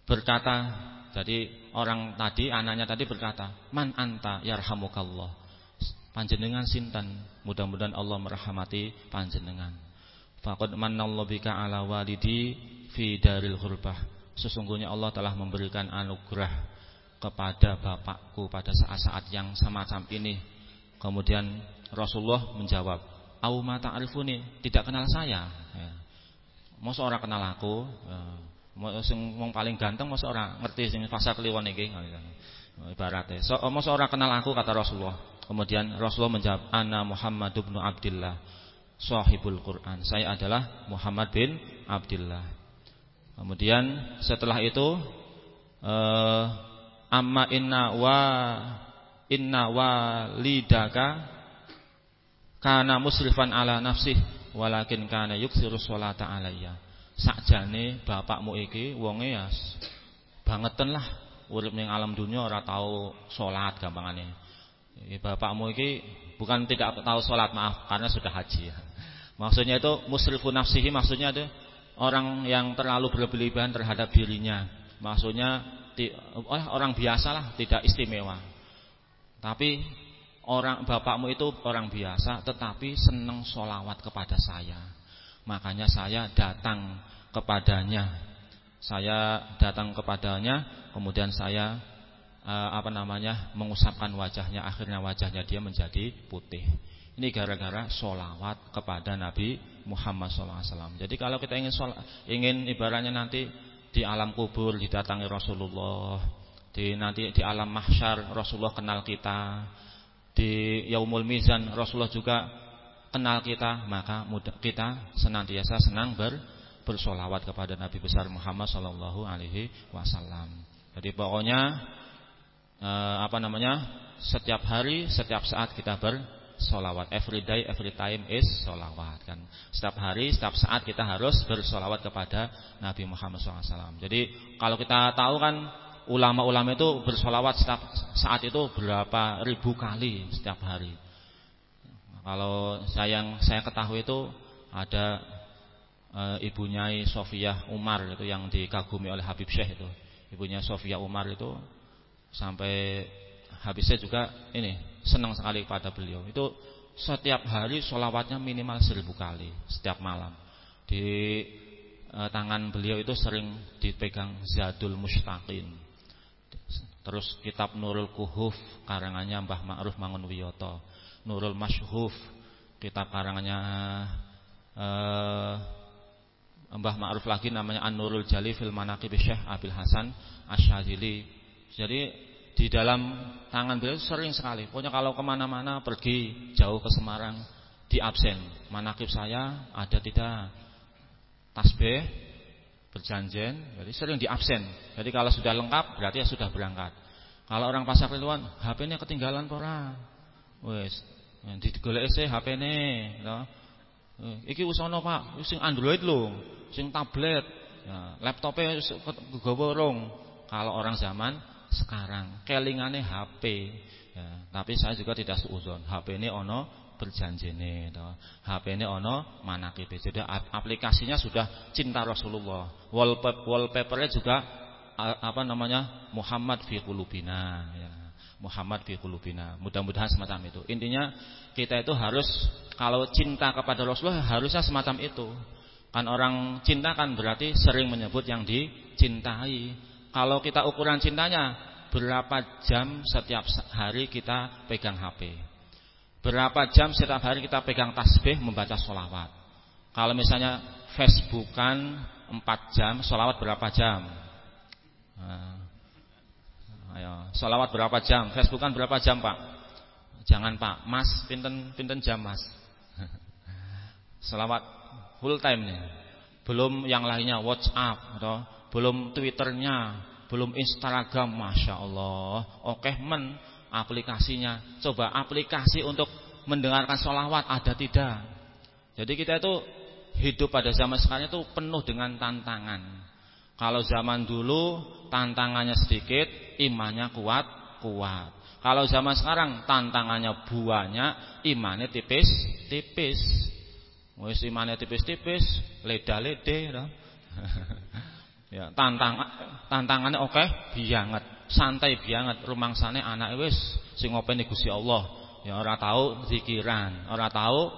berkata jadi orang tadi anaknya tadi berkata, "Man anta yarhamukallah." Panjenengan sinten? Mudah-mudahan Allah merahmati panjenengan. Faqad manallahu bika ala walidi fi daril ghurbah. Sesungguhnya Allah telah memberikan anugerah kepada bapakku pada saat-saat yang semacam ini. Kemudian Rasulullah menjawab, "Au ma ta'rifuni?" Tidak kenal saya. Ya. Mau seorang kenal aku? Ya sing wong paling ganteng masa ora ngerti sing fasa kliwon iki ibarate so masa ora kenal aku kata Rasulullah. Kemudian Rasulullah menjawab ana Muhammad bin Abdullah sahibul Quran. Saya adalah Muhammad bin Abdullah kemudian setelah itu eh, amma inna wa inna walidaka kana musrifan ala nafsih walakin kana yuksiru sholata alayya sakjane bapakmu iki wonge ya bangeten lah urip ning alam dunia ora tau salat gampangane. Bapakmu iki bukan tidak tahu salat maaf karena sudah haji ya. Maksudnya itu musrifun nafsihi maksudnya itu orang yang terlalu berlebihan terhadap dirinya. Maksudnya orang biasa lah tidak istimewa. Tapi orang bapakmu itu orang biasa tetapi senang solawat kepada saya. Makanya saya datang kepadanya. Saya datang kepadanya, kemudian saya eh, apa namanya mengusapkan wajahnya. Akhirnya wajahnya dia menjadi putih. Ini gara-gara solawat kepada Nabi Muhammad SAW. Jadi kalau kita ingin sholat, ingin ibaratnya nanti di alam kubur didatangi Rasulullah, di nanti di alam mahsyar Rasulullah kenal kita, di yaumul mizan Rasulullah juga kenal kita, maka kita senantiasa senang ber bersolawat kepada Nabi besar Muhammad Sallallahu Alaihi Wasallam. Jadi pokoknya eh, apa namanya setiap hari, setiap saat kita bersolawat. Every day, every time is solawat kan. Setiap hari, setiap saat kita harus bersolawat kepada Nabi Muhammad SAW. Jadi kalau kita tahu kan ulama-ulama itu bersolawat setiap saat itu berapa ribu kali setiap hari. Kalau saya yang saya ketahui itu ada e, ibunya Sofia Umar itu yang dikagumi oleh Habib Syekh itu. Ibunya Sofia Umar itu sampai Habib Syekh juga ini senang sekali pada beliau. Itu setiap hari sholawatnya minimal seribu kali setiap malam. Di e, tangan beliau itu sering dipegang Zadul Mustaqin. Terus kitab Nurul Kuhuf karangannya Mbah Ma'ruf Mangunwiyoto. Nurul Masyhuf kitab karangannya uh, Mbah Ma'ruf lagi namanya An-Nurul Jali fil Manaqib Syekh Abil Hasan Asyadili. Jadi di dalam tangan beliau sering sekali. Pokoknya kalau ke mana-mana pergi jauh ke Semarang di absen. Manakib saya ada tidak tasbih berjanjian, jadi sering di absen. Jadi kalau sudah lengkap berarti ya sudah berangkat. Kalau orang pasar keluar, HP-nya ketinggalan ora. Wes, digoleki sih HP-ne, to. Iki wis ana, Pak. Sing Android lho, sing tablet. Ya, laptopnya kegawa. Kalau orang zaman sekarang kelingane HP. Ya, tapi saya juga tidak seuzon. HP ini ono berjanjene to. HP ini ono manakib. Jadi aplikasinya sudah cinta Rasulullah. Wallpaper wallpapernya juga apa namanya? Muhammad fi ya. Muhammad fi qulubina. Mudah-mudahan semacam itu. Intinya kita itu harus kalau cinta kepada Rasulullah harusnya semacam itu. Kan orang cinta kan berarti sering menyebut yang dicintai. Kalau kita ukuran cintanya berapa jam setiap hari kita pegang HP. Berapa jam setiap hari kita pegang tasbih membaca sholawat. Kalau misalnya Facebookan 4 jam, sholawat berapa jam? Nah, ayo, sholawat berapa jam? Facebookan berapa jam Pak? Jangan Pak, Mas, pinten pinten jam Mas? Sholawat full time nih. Belum yang lainnya WhatsApp atau belum Twitternya, belum Instagram, masya Allah. Oke men aplikasinya. Coba aplikasi untuk mendengarkan sholawat ada tidak? Jadi kita itu hidup pada zaman sekarang itu penuh dengan tantangan. Kalau zaman dulu tantangannya sedikit, imannya kuat, kuat. Kalau zaman sekarang tantangannya buahnya, imannya tipis, tipis. Wis imane tipis-tipis, leda-lede ya. tantang tantangannya oke, okay, bianget santai banget rumangsane anak wis sing ngopeni Gusti Allah. Ya ora tahu zikiran, ora tahu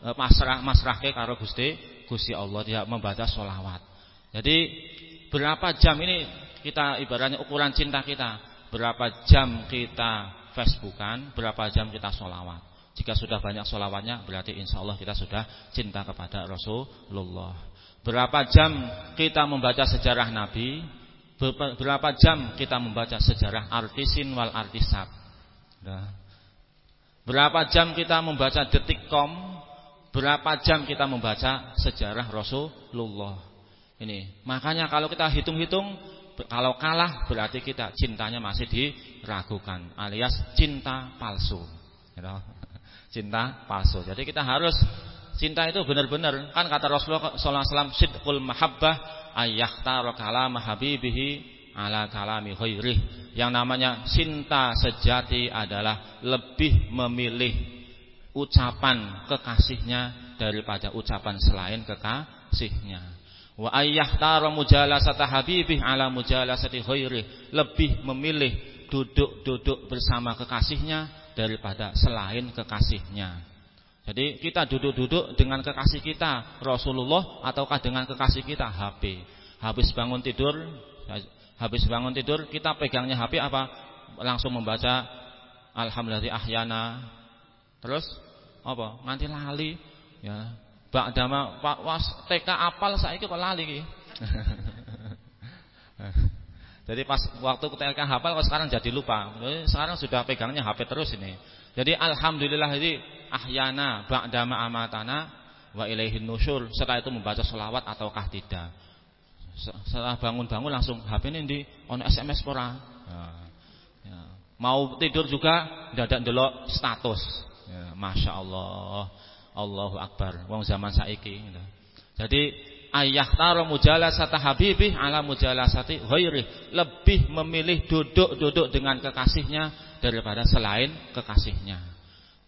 e, masrah masrahke karo Gusti Gusti Allah dia membaca sholawat. Jadi berapa jam ini kita ibaratnya ukuran cinta kita, berapa jam kita Facebookan, berapa jam kita sholawat. Jika sudah banyak sholawatnya berarti insya Allah kita sudah cinta kepada Rasulullah. Berapa jam kita membaca sejarah Nabi, berapa jam kita membaca sejarah artisin wal artisat. Nah. Berapa jam kita membaca detikkom, berapa jam kita membaca sejarah Rasulullah. Ini, makanya kalau kita hitung-hitung kalau kalah berarti kita cintanya masih diragukan alias cinta palsu. Gitu. Cinta palsu. Jadi kita harus cinta itu benar-benar kan kata Rasulullah sallallahu alaihi wasallam sidqul mahabbah ayyahtara kalama habibihi ala kalami khairih. Yang namanya cinta sejati adalah lebih memilih ucapan kekasihnya daripada ucapan selain kekasihnya. Wa ayyahtara mujalasata habibih ala mujalasati khairih. Lebih memilih duduk-duduk bersama kekasihnya daripada selain kekasihnya. Jadi kita duduk-duduk dengan kekasih kita Rasulullah ataukah dengan kekasih kita HP. Habis bangun tidur, habis bangun tidur kita pegangnya HP apa? Langsung membaca Alhamdulillah ahyana. Terus apa? Nganti lali ya. Ba'dama Was TK apal saiki kok lali iki. Jadi pas waktu TK hafal kok sekarang jadi lupa. Sekarang sudah pegangnya HP terus ini. Jadi alhamdulillah ini ahyana ba'dama amatana wa ilaihin nusyur. Setelah itu membaca selawat ataukah tidak. Setelah bangun-bangun langsung HP ini di on SMS pora. Ya. Ya. Mau tidur juga dadak delok status. Ya, Masya Allah. Allahu Akbar. Wong zaman saiki. Gitu. Jadi ayah taruh mujalasata habibih ala mujalasati ghairih. Lebih memilih duduk-duduk dengan kekasihnya daripada selain kekasihnya.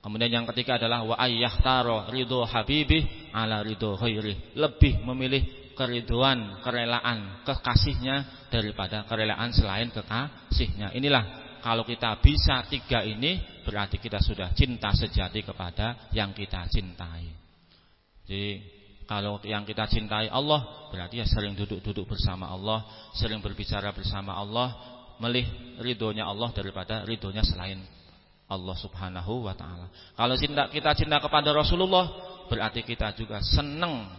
Kemudian yang ketiga adalah wa ayyahtaro ridho habibi ala ridho khairi. Lebih memilih keriduan, kerelaan, kekasihnya daripada kerelaan selain kekasihnya. Inilah kalau kita bisa tiga ini berarti kita sudah cinta sejati kepada yang kita cintai. Jadi kalau yang kita cintai Allah berarti ya sering duduk-duduk bersama Allah, sering berbicara bersama Allah, melih ridhonya Allah daripada ridhonya selain Allah Subhanahu wa taala. Kalau cinta kita cinta kepada Rasulullah, berarti kita juga senang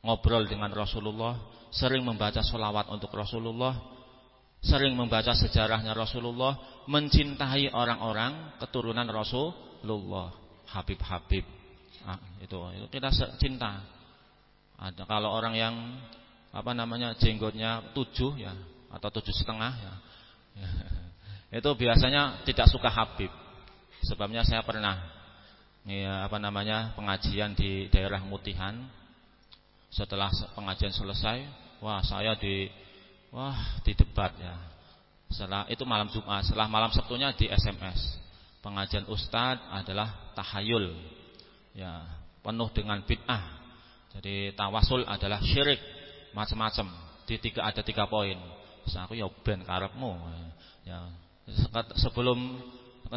ngobrol dengan Rasulullah, sering membaca solawat untuk Rasulullah, sering membaca sejarahnya Rasulullah, mencintai orang-orang keturunan Rasulullah, Habib-habib. Ah, itu, itu kita cinta. Ada kalau orang yang apa namanya jenggotnya tujuh ya atau tujuh setengah ya, ya itu biasanya tidak suka Habib. Sebabnya saya pernah ya, apa namanya pengajian di daerah Mutihan. Setelah pengajian selesai, wah saya di wah di debat ya. Setelah itu malam Jumat, setelah malam Sabtunya di SMS. Pengajian Ustadz adalah tahayul. Ya, penuh dengan bid'ah. Jadi tawasul adalah syirik macam-macam. Di tiga ada tiga poin. Terus aku ya ben karepmu. Ya, sebelum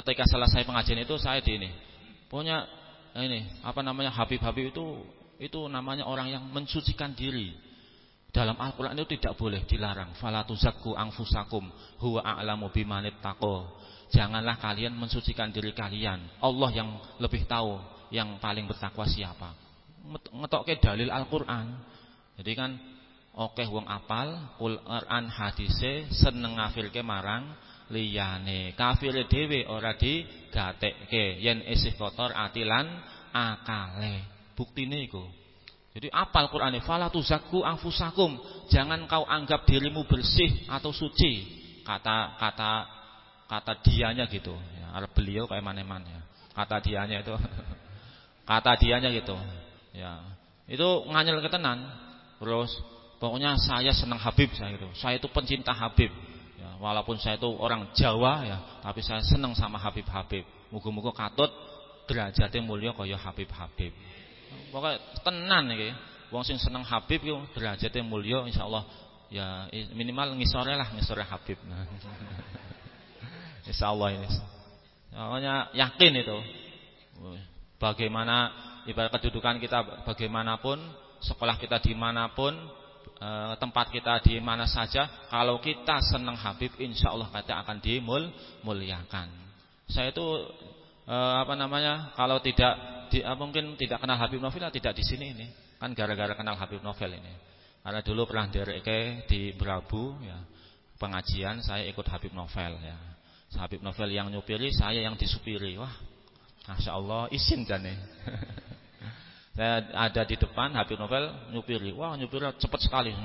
ketika selesai pengajian itu saya di ini punya ini apa namanya Habib-habib itu itu namanya orang yang mensucikan diri. Dalam Al-Qur'an itu tidak boleh dilarang. Fala tuzakku anfusakum huwa a'lamu bimanit taqo. Janganlah kalian mensucikan diri kalian. Allah yang lebih tahu yang paling bertakwa siapa. Ngetokke dalil Al-Qur'an. Jadi kan oke wong apal Quran hadise seneng ngafilke marang liyane kafir dhewe ora digatekke yen isih kotor atilan akale buktine iku jadi apal Qur'ane fala tuzakku anfusakum. Jangan kau anggap dirimu bersih atau suci. Kata kata kata dianya gitu. Ya beliau kayak mana-mana ya. Kata dianya itu. Kata dianya gitu. Ya. Itu nganyel ketenan terus pokoknya saya senang Habib saya gitu. Saya itu pencinta Habib. Walaupun saya itu orang Jawa ya, tapi saya senang sama Habib-habib. Muga-muga katut derajatnya mulia kaya Habib-habib. Pokoknya tenan iki. Wong sing seneng Habib yo derajatnya mulia insyaallah ya minimal ngisore lah ngisore Habib. Insyaallah ini. Pokoknya yakin itu. Bagaimana ibarat kedudukan kita bagaimanapun, sekolah kita di mana pun, e, tempat kita di mana saja, kalau kita senang Habib, insya Allah kita akan dimuliakan. Saya itu e, apa namanya, kalau tidak di, mungkin tidak kenal Habib Novel, tidak di sini ini, kan gara-gara kenal Habib Novel ini. Karena dulu pernah dereke di Berabu, ya, pengajian saya ikut Habib Novel, ya. Habib Novel yang nyupiri, saya yang disupiri. Wah, masya Allah, isin kan nih. Saya ada di depan Habib Novel nyupiri. Wah, nyupiri cepat sekali.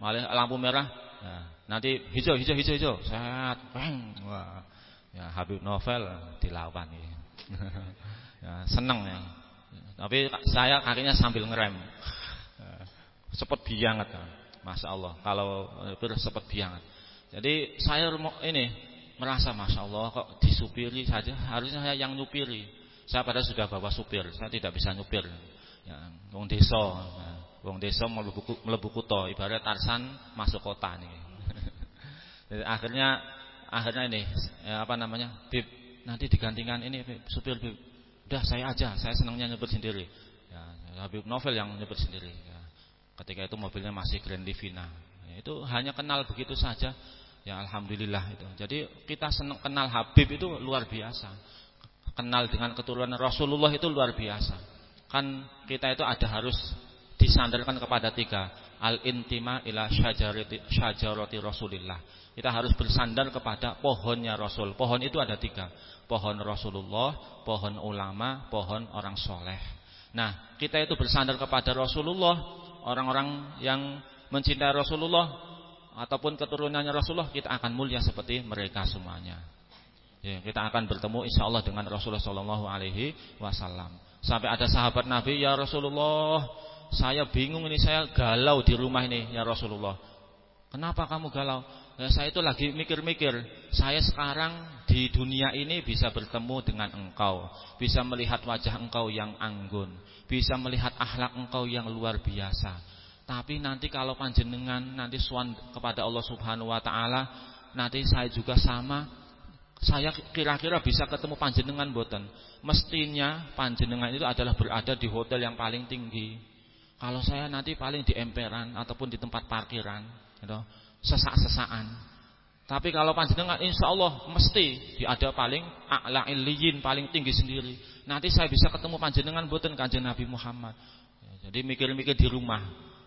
Malah lampu merah. Ya, nanti hijau, hijau, hijau, hijau. Set. Wah. Ya, Habib Novel dilawan ya. ya, seneng ya. Tapi saya kakinya sambil ngerem. Cepat biangat. Masya Allah. Kalau nyupir cepat biangat. Jadi saya ini merasa Masya Allah kok disupiri saja. Harusnya saya yang nyupiri. Saya pada sudah bawa supir, saya tidak bisa nyupir. Ya, wong desa, nah, wong desa mlebu mlebu kota, ibarat Tarsan masuk kota nih. Jadi akhirnya akhirnya ini ya, apa namanya? Bib, nanti digantikan ini supir Bib. Udah saya aja, saya senangnya nyupir sendiri. Ya, Habib Novel yang nyupir sendiri. Ya. Ketika itu mobilnya masih Grand Livina. Ya, itu hanya kenal begitu saja. Ya alhamdulillah itu. Jadi kita senang kenal Habib itu luar biasa kenal dengan keturunan Rasulullah itu luar biasa. Kan kita itu ada harus disandarkan kepada tiga. Al-intima ila syajarati, syajarati Rasulillah. Kita harus bersandar kepada pohonnya Rasul. Pohon itu ada tiga. Pohon Rasulullah, pohon ulama, pohon orang soleh. Nah, kita itu bersandar kepada Rasulullah. Orang-orang yang mencintai Rasulullah ataupun keturunannya Rasulullah, kita akan mulia seperti mereka semuanya. Ya, kita akan bertemu insya Allah dengan Rasulullah Shallallahu Alaihi Wasallam. Sampai ada sahabat Nabi, ya Rasulullah, saya bingung ini, saya galau di rumah ini, ya Rasulullah. Kenapa kamu galau? Nah, saya itu lagi mikir-mikir, saya sekarang di dunia ini bisa bertemu dengan engkau, bisa melihat wajah engkau yang anggun, bisa melihat akhlak engkau yang luar biasa. Tapi nanti kalau panjenengan nanti suan kepada Allah Subhanahu wa taala, nanti saya juga sama. Saya kira-kira bisa ketemu panjenengan boten. Mestinya panjenengan itu adalah berada di hotel yang paling tinggi. Kalau saya nanti paling di emperan ataupun di tempat parkiran, gitu sesak-sesaan. Tapi kalau panjenengan insya Allah mesti ada paling a'la paling tinggi sendiri. Nanti saya bisa ketemu panjenengan buatan kanjeng Nabi Muhammad. Ya, jadi mikir-mikir di rumah.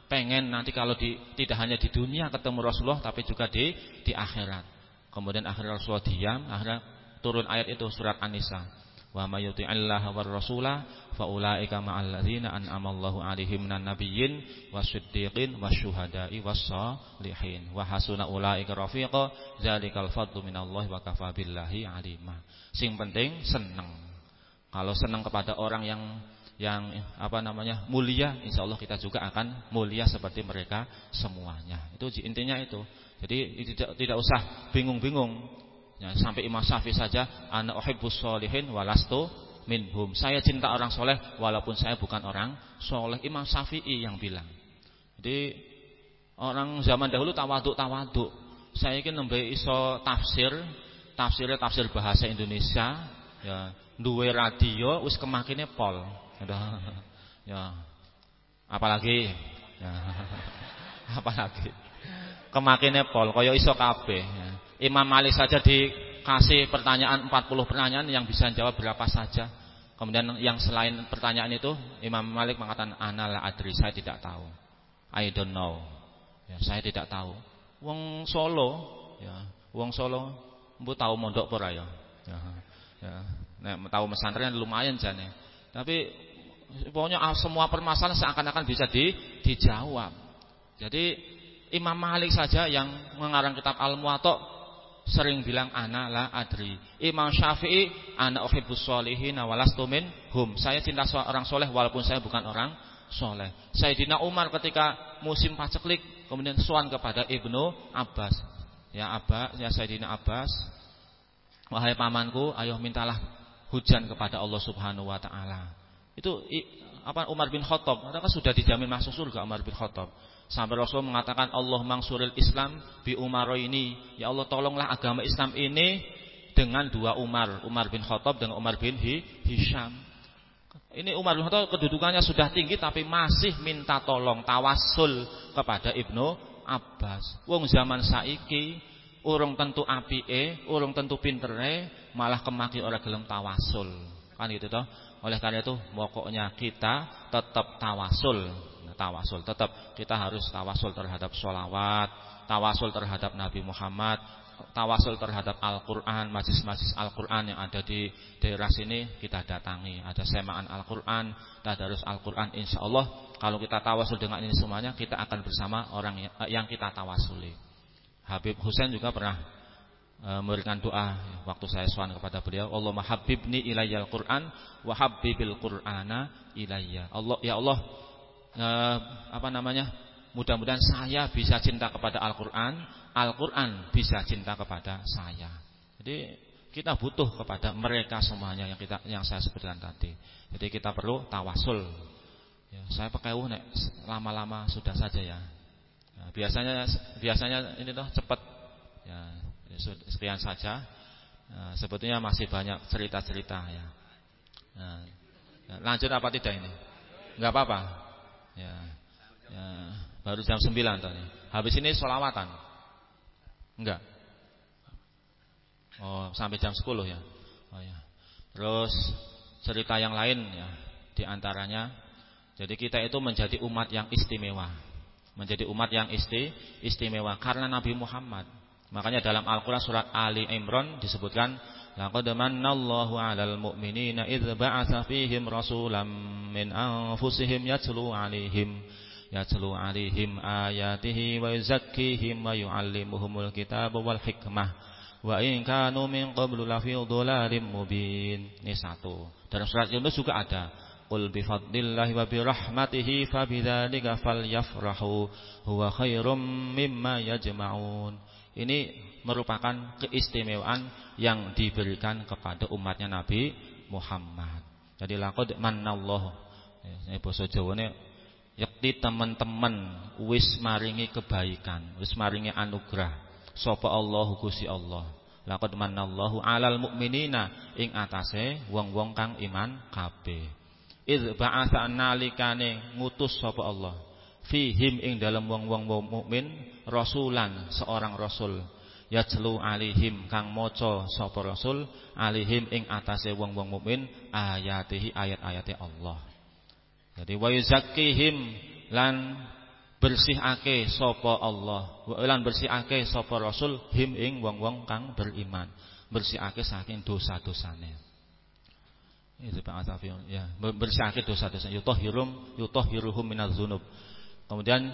Pengen nanti kalau di, tidak hanya di dunia ketemu Rasulullah tapi juga di di akhirat. Kemudian akhirnya Rasulullah diam, akhirnya turun ayat itu surat An-Nisa. Wa may yuti'illaha war rasula fa ulaika ma'al ladzina an'ama Allahu 'alaihim minan nabiyyin wasiddiqin wasyuhada'i wassalihin wa hasuna ulaika rafiqa zalikal fadlu minallahi wa kafa billahi 'alima. Sing penting seneng. Kalau senang kepada orang yang yang apa namanya mulia, insya Allah kita juga akan mulia seperti mereka semuanya. Itu intinya itu. Jadi tidak tidak usah bingung-bingung. Ya, sampai Imam Syafi'i saja ana uhibbus sholihin walastu minhum. Saya cinta orang soleh walaupun saya bukan orang soleh. Imam Syafi'i yang bilang. Jadi orang zaman dahulu tawaduk-tawaduk. Saya ingin nembe iso tafsir, tafsirnya tafsir bahasa Indonesia, ya, duwe radio wis kemakine pol. Ya. Apalagi ya. Apalagi kemakine pol kaya iso kabeh ya. Imam Malik saja dikasih pertanyaan 40 pertanyaan yang bisa jawab berapa saja. Kemudian yang selain pertanyaan itu Imam Malik mengatakan anala adri saya tidak tahu. I don't know. Ya, saya tidak tahu. Wong Solo, ya, wong Solo mbu tahu mondok pura ya. Ya. Ya. Nek tahu pesantren lumayan jane. Tapi pokoknya semua permasalahan seakan-akan bisa di, dijawab. Jadi Imam Malik saja yang mengarang kitab Al-Muwatta sering bilang ana la adri. Imam Syafi'i ana uhibbus sholihin walastu hum. Saya cinta orang soleh walaupun saya bukan orang soleh. Sayyidina Umar ketika musim paceklik kemudian suan kepada Ibnu Abbas. Ya Abbas, ya Sayyidina Abbas, wahai pamanku, ayo mintalah hujan kepada Allah Subhanahu wa taala. Itu apa Umar bin Khattab, kan sudah dijamin masuk surga Umar bin Khattab. Sampai Rasul mengatakan Allah mangsuril Islam bi Umar ini. Ya Allah tolonglah agama Islam ini dengan dua Umar, Umar bin Khattab dan Umar bin Hisham. Ini Umar bin Khattab kedudukannya sudah tinggi tapi masih minta tolong tawasul kepada Ibnu Abbas. Wong zaman saiki urung tentu apike, urung tentu pintere, malah kemaki orang gelem tawasul. Kan gitu toh. Oleh karena itu pokoknya kita tetap tawasul tawasul. Tetap kita harus tawasul terhadap sholawat, tawasul terhadap Nabi Muhammad, tawasul terhadap Al-Quran, majlis-majlis Al-Quran yang ada di daerah sini kita datangi. Ada semaan Al-Quran, tadarus Al-Quran. Insya Allah kalau kita tawasul dengan ini semuanya, kita akan bersama orang yang kita tawasuli. Habib Husain juga pernah e, memberikan doa waktu saya suan kepada beliau Allah habibni ilayyal Qur'an wa habbibil Qur'ana ilayya Allah ya Allah eh, apa namanya? Mudah-mudahan saya bisa cinta kepada Al-Qur'an, Al-Qur'an bisa cinta kepada saya. Jadi kita butuh kepada mereka semuanya yang kita yang saya sebutkan tadi. Jadi kita perlu tawasul. Ya, saya pakai uh nek lama-lama sudah saja ya. ya. biasanya biasanya ini tuh cepat. Ya, ya sekian saja. Nah, sebetulnya masih banyak cerita-cerita ya. Nah, lanjut apa tidak ini? Enggak apa-apa. Ya. ya. Baru jam 9 tadi. Habis ini solawatan. Enggak. Oh, sampai jam 10 ya. Oh ya. Terus cerita yang lain ya, di antaranya jadi kita itu menjadi umat yang istimewa. Menjadi umat yang isti, istimewa karena Nabi Muhammad. Makanya dalam Al-Qur'an surat Ali Imran disebutkan Idz ba'atsa fihim rasulam min anfusihim yatlu 'alaihim yatlu 'alaihim ayatihi wa yuzakkihim wa yu'allimuhumul kitaba wal hikmah wa in kanu min qablu lafi dhalalin mubin. Ini satu. Dalam surat Yunus juga ada Qul bi fadlillahi wa bi rahmatihi fa bidzalika falyafrahu huwa khairum mimma yajma'un. Ini merupakan keistimewaan yang diberikan kepada umatnya Nabi Muhammad. Jadi laqad manallahu. Ya, basa Jawane yakti teman-teman wis maringi kebaikan, wis maringi anugerah. Sapa Allah Gusti Allah. Laqad manallahu 'alal mu'minina ing atase wong-wong kang iman kabeh. Idz ba'atsa nalikane ngutus sapa Allah fihim ing dalam wong-wong mukmin rasulan seorang rasul yajlu alihim kang maca sapa rasul alihim ing atase wong-wong mukmin ayatihi ayat-ayate Allah. Jadi wa yuzakkihim lan bersihake sapa Allah lan bersihake sapa rasul him ing wong-wong kang beriman. Bersihake saking dosa-dosane. Itu Pak ya. Bersihake dosa-dosa yutahhirum yutahhiruhum minaz dzunub Kemudian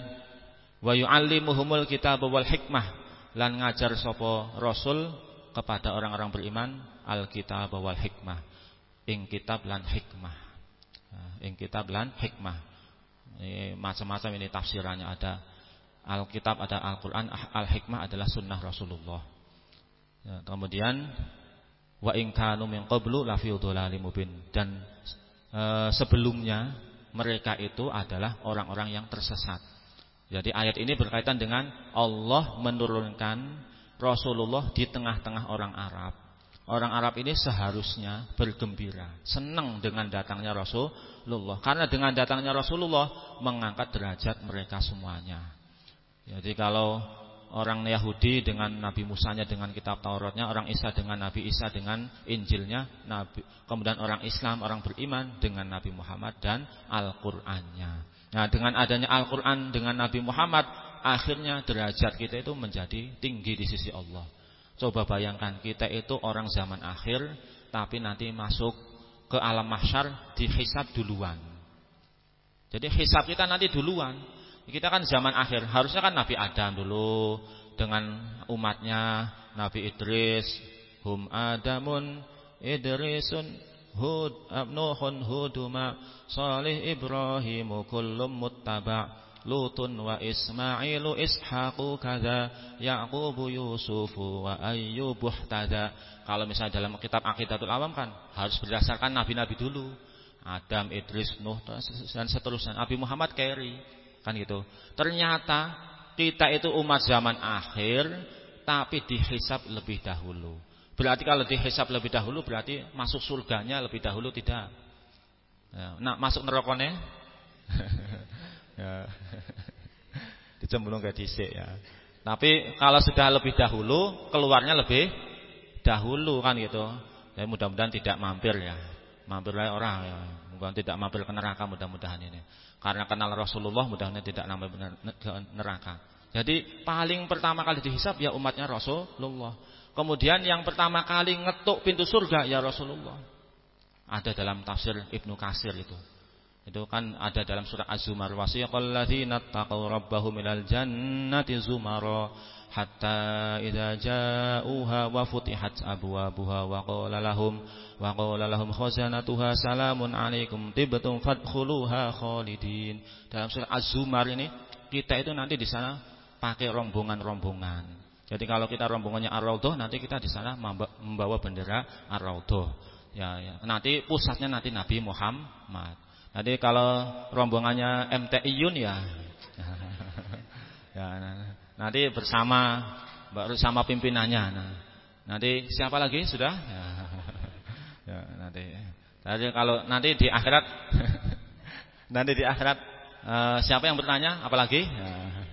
wa yu'allimuhumul kitab wal hikmah lan ngajar sapa rasul kepada orang-orang beriman alkitab wal hikmah ing kitab lan hikmah. Nah, ing kitab lan hikmah. Macam-macam ini tafsirannya ada Alkitab ada Al-Qur'an, Al-Hikmah adalah sunnah Rasulullah. Ya, kemudian wa in kanu min qablu la dan e, sebelumnya mereka itu adalah orang-orang yang tersesat. Jadi ayat ini berkaitan dengan Allah menurunkan Rasulullah di tengah-tengah orang Arab. Orang Arab ini seharusnya bergembira, senang dengan datangnya Rasulullah. Karena dengan datangnya Rasulullah mengangkat derajat mereka semuanya. Jadi kalau orang Yahudi dengan Nabi Musanya dengan kitab Tauratnya, orang Isa dengan Nabi Isa dengan Injilnya, Nabi, kemudian orang Islam, orang beriman dengan Nabi Muhammad dan Al-Qur'annya. Nah, dengan adanya Al-Qur'an dengan Nabi Muhammad, akhirnya derajat kita itu menjadi tinggi di sisi Allah. Coba bayangkan kita itu orang zaman akhir tapi nanti masuk ke alam mahsyar dihisab duluan. Jadi hisab kita nanti duluan. Kita kan zaman akhir, harusnya kan Nabi Adam dulu dengan umatnya Nabi Idris, hum Adamun, Idrisun, Hud, Nuhun, Huduma, Salih Ibrahimu kullum muttaba' Lutun wa Ismailu Ishaqu kada Yaqubu Yusufu wa Ayyubuh tada Kalau misalnya dalam kitab Aqidatul Awam kan Harus berdasarkan nabi-nabi dulu Adam, Idris, Nuh dan seterusnya Nabi Muhammad Keri Kan gitu. Ternyata kita itu umat zaman akhir tapi dihisap lebih dahulu. Berarti kalau dihisap lebih dahulu berarti masuk surganya lebih dahulu tidak. Nah, masuk nerokone? ya. Dicemplung ke ya. Tapi kalau sudah lebih dahulu, keluarnya lebih dahulu kan gitu. Ya mudah-mudahan tidak mampir ya. Mampir orang ya. Mudah-mudahan tidak mampir ke neraka mudah-mudahan ini. Karena kenal Rasulullah mudah-mudahan tidak nampak ke neraka. Jadi paling pertama kali dihisap ya umatnya Rasulullah. Kemudian yang pertama kali ngetuk pintu surga ya Rasulullah. Ada dalam tafsir Ibnu Kasir itu. Itu kan ada dalam surah Az-Zumar wasiqal ladzina taqaw rabbahum minal jannati zumara hatta idza ja'uha wa futihat abwabuha wa qala lahum wa qala lahum khazanatuha salamun alaikum tibtum fadkhuluha khalidin dalam surah Az-Zumar ini kita itu nanti di sana pakai rombongan-rombongan jadi kalau kita rombongannya Ar-Raudhah nanti kita di sana membawa bendera Ar-Raudhah ya, ya nanti pusatnya nanti Nabi Muhammad nanti kalau rombongannya MTIun ya ya Nanti bersama bersama pimpinannya. Nah, nanti siapa lagi sudah? Ya, ya nanti. Jadi kalau nanti di akhirat nanti di akhirat uh, siapa yang bertanya apalagi? Ya.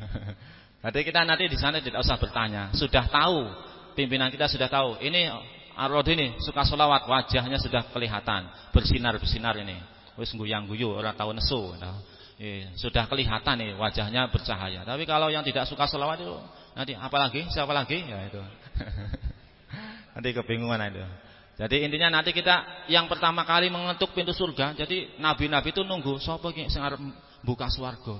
Jadi kita nanti di sana tidak usah bertanya, sudah tahu pimpinan kita sudah tahu. Ini Arod ini suka solawat, wajahnya sudah kelihatan bersinar-bersinar ini. Wis guyang-guyu, orang tahu nesu. Nah. Iya, sudah kelihatan nih wajahnya bercahaya. Tapi kalau yang tidak suka selawat itu nanti apalagi siapa lagi? Ya itu. nanti kebingungan itu. Jadi intinya nanti kita yang pertama kali mengetuk pintu surga, jadi nabi-nabi itu nunggu ki sing arep buka swarga.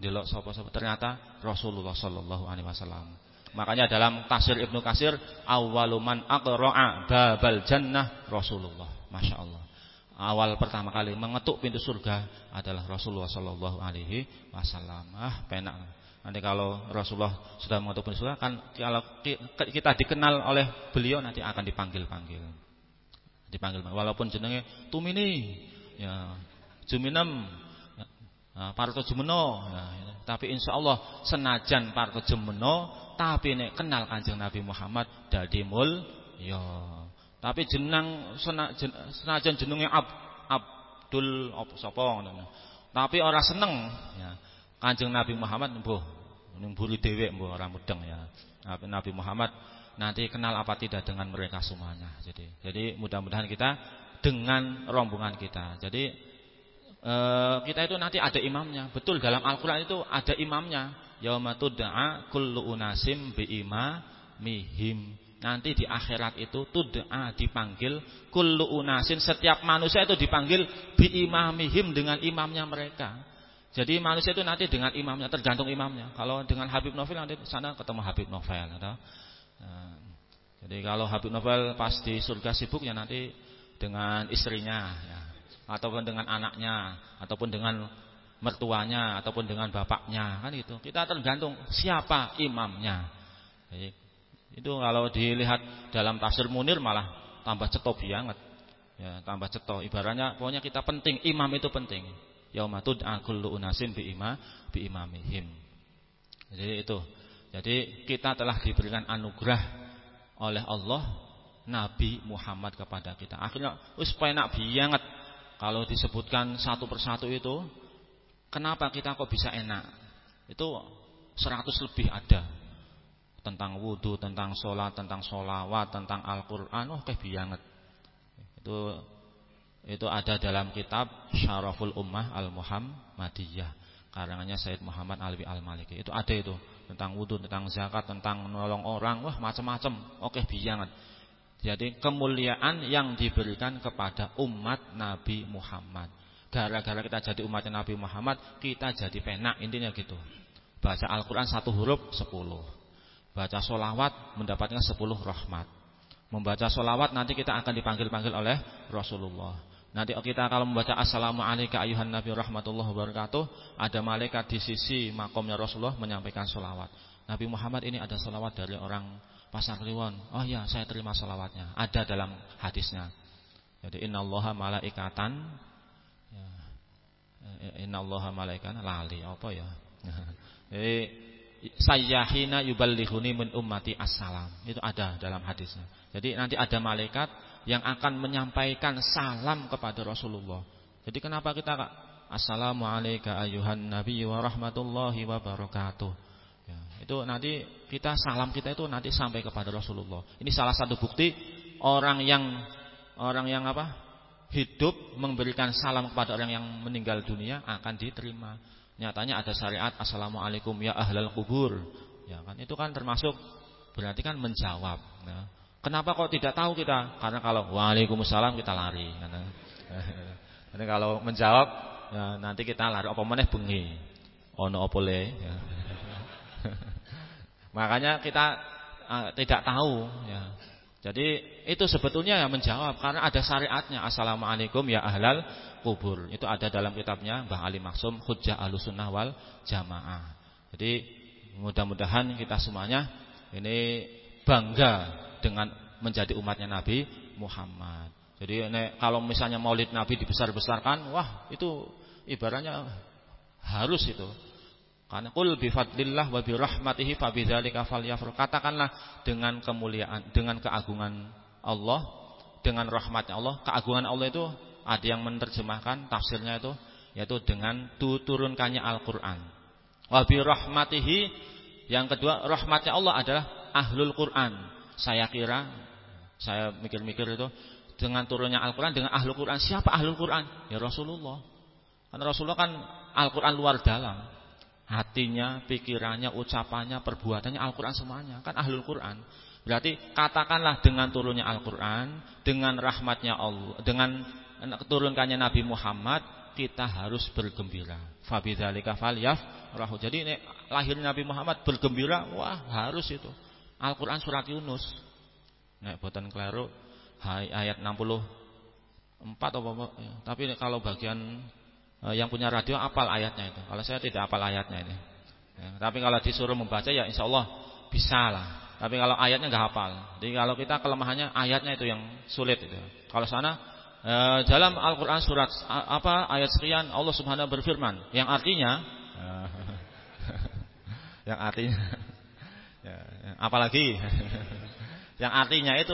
Delok sapa-sapa ternyata Rasulullah sallallahu alaihi wasallam. Makanya dalam tafsir Ibnu Kasir awaluman aqra'a babal jannah Rasulullah. Masya Allah awal pertama kali mengetuk pintu surga adalah Rasulullah Shallallahu Alaihi Wasallam. Ah, penak. Nanti kalau Rasulullah sudah mengutuk surga kan kalau kita dikenal oleh beliau nanti akan dipanggil-panggil. Dipanggil walaupun jenenge Tumini ya Juminem nah, Parto Jumeno ya, ya. tapi insya Allah senajan Parto Jumeno tapi nek kenal Kanjeng Nabi Muhammad dadi mul ya tapi jenang senajan jenenge Ab, Abdul apa tapi orang seneng ya Kanjeng Nabi Muhammad mbuh ning buri dhewe mbuh ora mudeng ya. Nabi Muhammad nanti kenal apa tidak dengan mereka semuanya. Jadi jadi mudah-mudahan kita dengan rombongan kita. Jadi e, kita itu nanti ada imamnya. Betul dalam Al-Qur'an itu ada imamnya. Yauma tud'a kullu unasim bi imamihim. Nanti di akhirat itu tud'a dipanggil kullu unasin setiap manusia itu dipanggil bi imamihim dengan imamnya mereka. Jadi manusia itu nanti dengan imamnya, tergantung imamnya. Kalau dengan Habib Novel nanti sana ketemu Habib Novel. Atau, nah, jadi kalau Habib Novel pas di surga sibuk ya nanti dengan istrinya, ya, ataupun dengan anaknya, ataupun dengan mertuanya, ataupun dengan bapaknya, kan itu. Kita tergantung siapa imamnya. Jadi, itu kalau dilihat dalam tafsir Munir malah tambah cetok banget. Ya, tambah cetok. Ibaratnya pokoknya kita penting, imam itu penting yauma tud'a kullu unasin bi ima bi imamihim. Jadi itu. Jadi kita telah diberikan anugerah oleh Allah Nabi Muhammad kepada kita. Akhirnya wis penak banget kalau disebutkan satu persatu itu kenapa kita kok bisa enak? Itu seratus lebih ada tentang wudhu, tentang sholat, tentang sholawat, tentang Al-Quran. Oh, kayak banget. Itu itu ada dalam kitab Syaraful Ummah Al-Muhammadiyah karangannya Said Muhammad Alwi Al-Maliki. Itu ada itu tentang wudhu, tentang zakat, tentang menolong orang, wah macam-macam. Oke, biyangan. Jadi kemuliaan yang diberikan kepada umat Nabi Muhammad. Gara-gara kita jadi umatnya Nabi Muhammad, kita jadi penak intinya gitu. Baca Al-Quran satu huruf sepuluh. Baca solawat mendapatkan sepuluh rahmat. Membaca solawat nanti kita akan dipanggil-panggil oleh Rasulullah. Nanti kita kalau membaca Assalamualaikum ayuhan Nabi rahmatullah wabarakatuh Ada malaikat di sisi makomnya Rasulullah menyampaikan solawat Nabi Muhammad ini ada solawat dari orang Pasar Kliwon. Oh ya saya terima solawatnya Ada dalam hadisnya. Jadi innallaha malaikatan. Ya, Innallaha malaikatan. Lali apa ya? Jadi Sayyahina yuballihuni min ummati assalam. Itu ada dalam hadisnya. Jadi nanti ada malaikat yang akan menyampaikan salam kepada Rasulullah. Jadi kenapa kita Assalamualaikum ayuhan nabi wa rahmatullahi wa barakatuh. Ya, itu nanti kita salam kita itu nanti sampai kepada Rasulullah. Ini salah satu bukti orang yang orang yang apa? hidup memberikan salam kepada orang yang meninggal dunia akan diterima. Nyatanya ada syariat Assalamualaikum ya ahlal kubur. Ya kan itu kan termasuk berarti kan menjawab. Ya. Kenapa kok tidak tahu kita? Karena kalau waalaikumsalam kita lari. Karena kalau menjawab ya, nanti kita lari apa meneh bengi. Ono apa le? Ya. Makanya kita uh, tidak tahu ya. Jadi itu sebetulnya yang menjawab karena ada syariatnya Assalamualaikum ya ahlal kubur. Itu ada dalam kitabnya Mbah Ali Maksum Hujjah Ahlussunnah wal Jamaah. Jadi mudah-mudahan kita semuanya ini bangga dengan menjadi umatnya Nabi Muhammad. Jadi nek, kalau misalnya Maulid Nabi dibesar-besarkan, wah itu ibaratnya harus itu. Karena kul bi fadlillah wa bi rahmatihi fa bidzalika falyafrah. Katakanlah dengan kemuliaan, dengan keagungan Allah, dengan rahmatnya Allah. Keagungan Allah itu ada yang menerjemahkan tafsirnya itu yaitu dengan turunkannya Al-Qur'an. Wa bi rahmatihi yang kedua rahmatnya Allah adalah ahlul Qur'an saya kira saya mikir-mikir itu dengan turunnya Al-Qur'an dengan ahlu Qur'an. Siapa ahlu Qur'an? Ya Rasulullah. Karena Rasulullah kan Al-Qur'an luar dalam. Hatinya, pikirannya, ucapannya, perbuatannya Al-Qur'an semuanya. Kan ahlul Qur'an. Berarti katakanlah dengan turunnya Al-Qur'an, dengan rahmatnya Allah, dengan keturunkannya Nabi Muhammad, kita harus bergembira. Fabidzalika rahu. Jadi ini lahirnya Nabi Muhammad bergembira, wah harus itu. Al-Quran surat Yunus. Nek boten keliru ayat 64 apa, ya. Tapi kalau bagian yang punya radio apal ayatnya itu. Kalau saya tidak apal ayatnya ini. Ya, tapi kalau disuruh membaca ya insya Allah bisa lah. Tapi kalau ayatnya nggak hafal. Jadi kalau kita kelemahannya ayatnya itu yang sulit itu. Kalau sana e, dalam Al-Qur'an surat apa ayat sekian Allah Subhanahu berfirman yang artinya yang artinya ya, apalagi yang artinya itu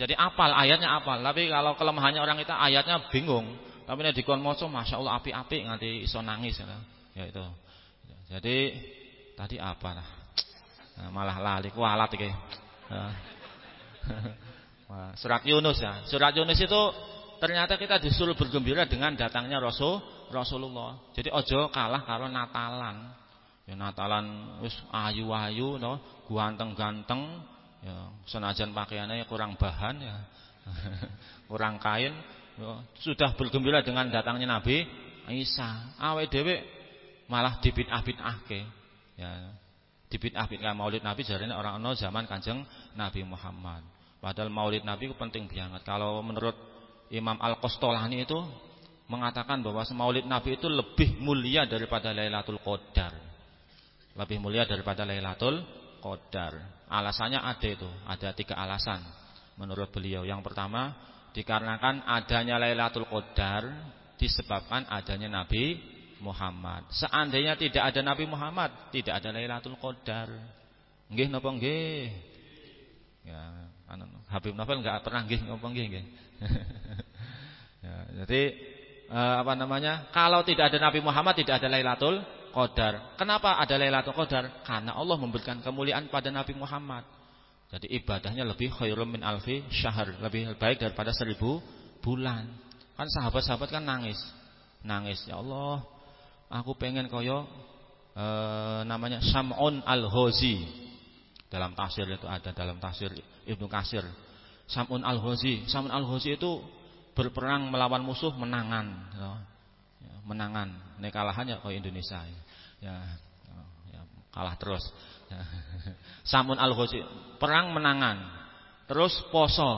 jadi apal ayatnya apal. Tapi kalau kelemahannya orang kita ayatnya bingung. Tapi nek dikon maca masyaallah api-api nganti iso nangis ya. ya itu. Jadi tadi apa lah? Nah, malah lali kualat iki. Surat Yunus ya. Surat Yunus itu ternyata kita disuruh bergembira dengan datangnya Rasul Rasulullah. Jadi ojo kalah karo Natalan. Ya Natalan wis ayu-ayu no, ganteng-ganteng, ya senajan pakaiannya kurang bahan ya. kurang kain, ya, sudah bergembira dengan datangnya Nabi Isa. Awe dhewe malah dibid'ah-bid'ahke. Ya. Dibid'ah-bid'ah Maulid Nabi jarene orang ono zaman Kanjeng Nabi Muhammad. Padahal Maulid Nabi itu penting banget. Kalau menurut Imam Al-Qastolani itu mengatakan bahwa Maulid Nabi itu lebih mulia daripada Lailatul Qadar. Lebih mulia daripada Lailatul Qadar. Alasannya ada itu, ada tiga alasan menurut beliau. Yang pertama, dikarenakan adanya Lailatul Qadar disebabkan adanya Nabi Muhammad. Seandainya tidak ada Nabi Muhammad, tidak ada Lailatul Qadar. Nggih napa nggih? Ya, anu Habib Novel enggak pernah nggih napa nggih nggih. ya, jadi eh, apa namanya? Kalau tidak ada Nabi Muhammad, tidak ada Lailatul Qadar. Kenapa ada Lailatul Qadar? Karena Allah memberikan kemuliaan pada Nabi Muhammad. Jadi ibadahnya lebih khairum min alfi syahr, lebih baik daripada seribu bulan. Kan sahabat-sahabat kan nangis. Nangis, ya Allah, Aku pengen koyo e, namanya Sam'un Al-Ghazi. Dalam tafsir itu ada dalam tafsir Ibnu Kasir. Sam'un Al-Ghazi. Sam'un Al-Ghazi itu berperang melawan musuh menangan, ya. ya menangan. Nek kalahannya kau Indonesia. Ya, ya kalah terus. Samun Al-Ghazi, perang menangan. Terus poso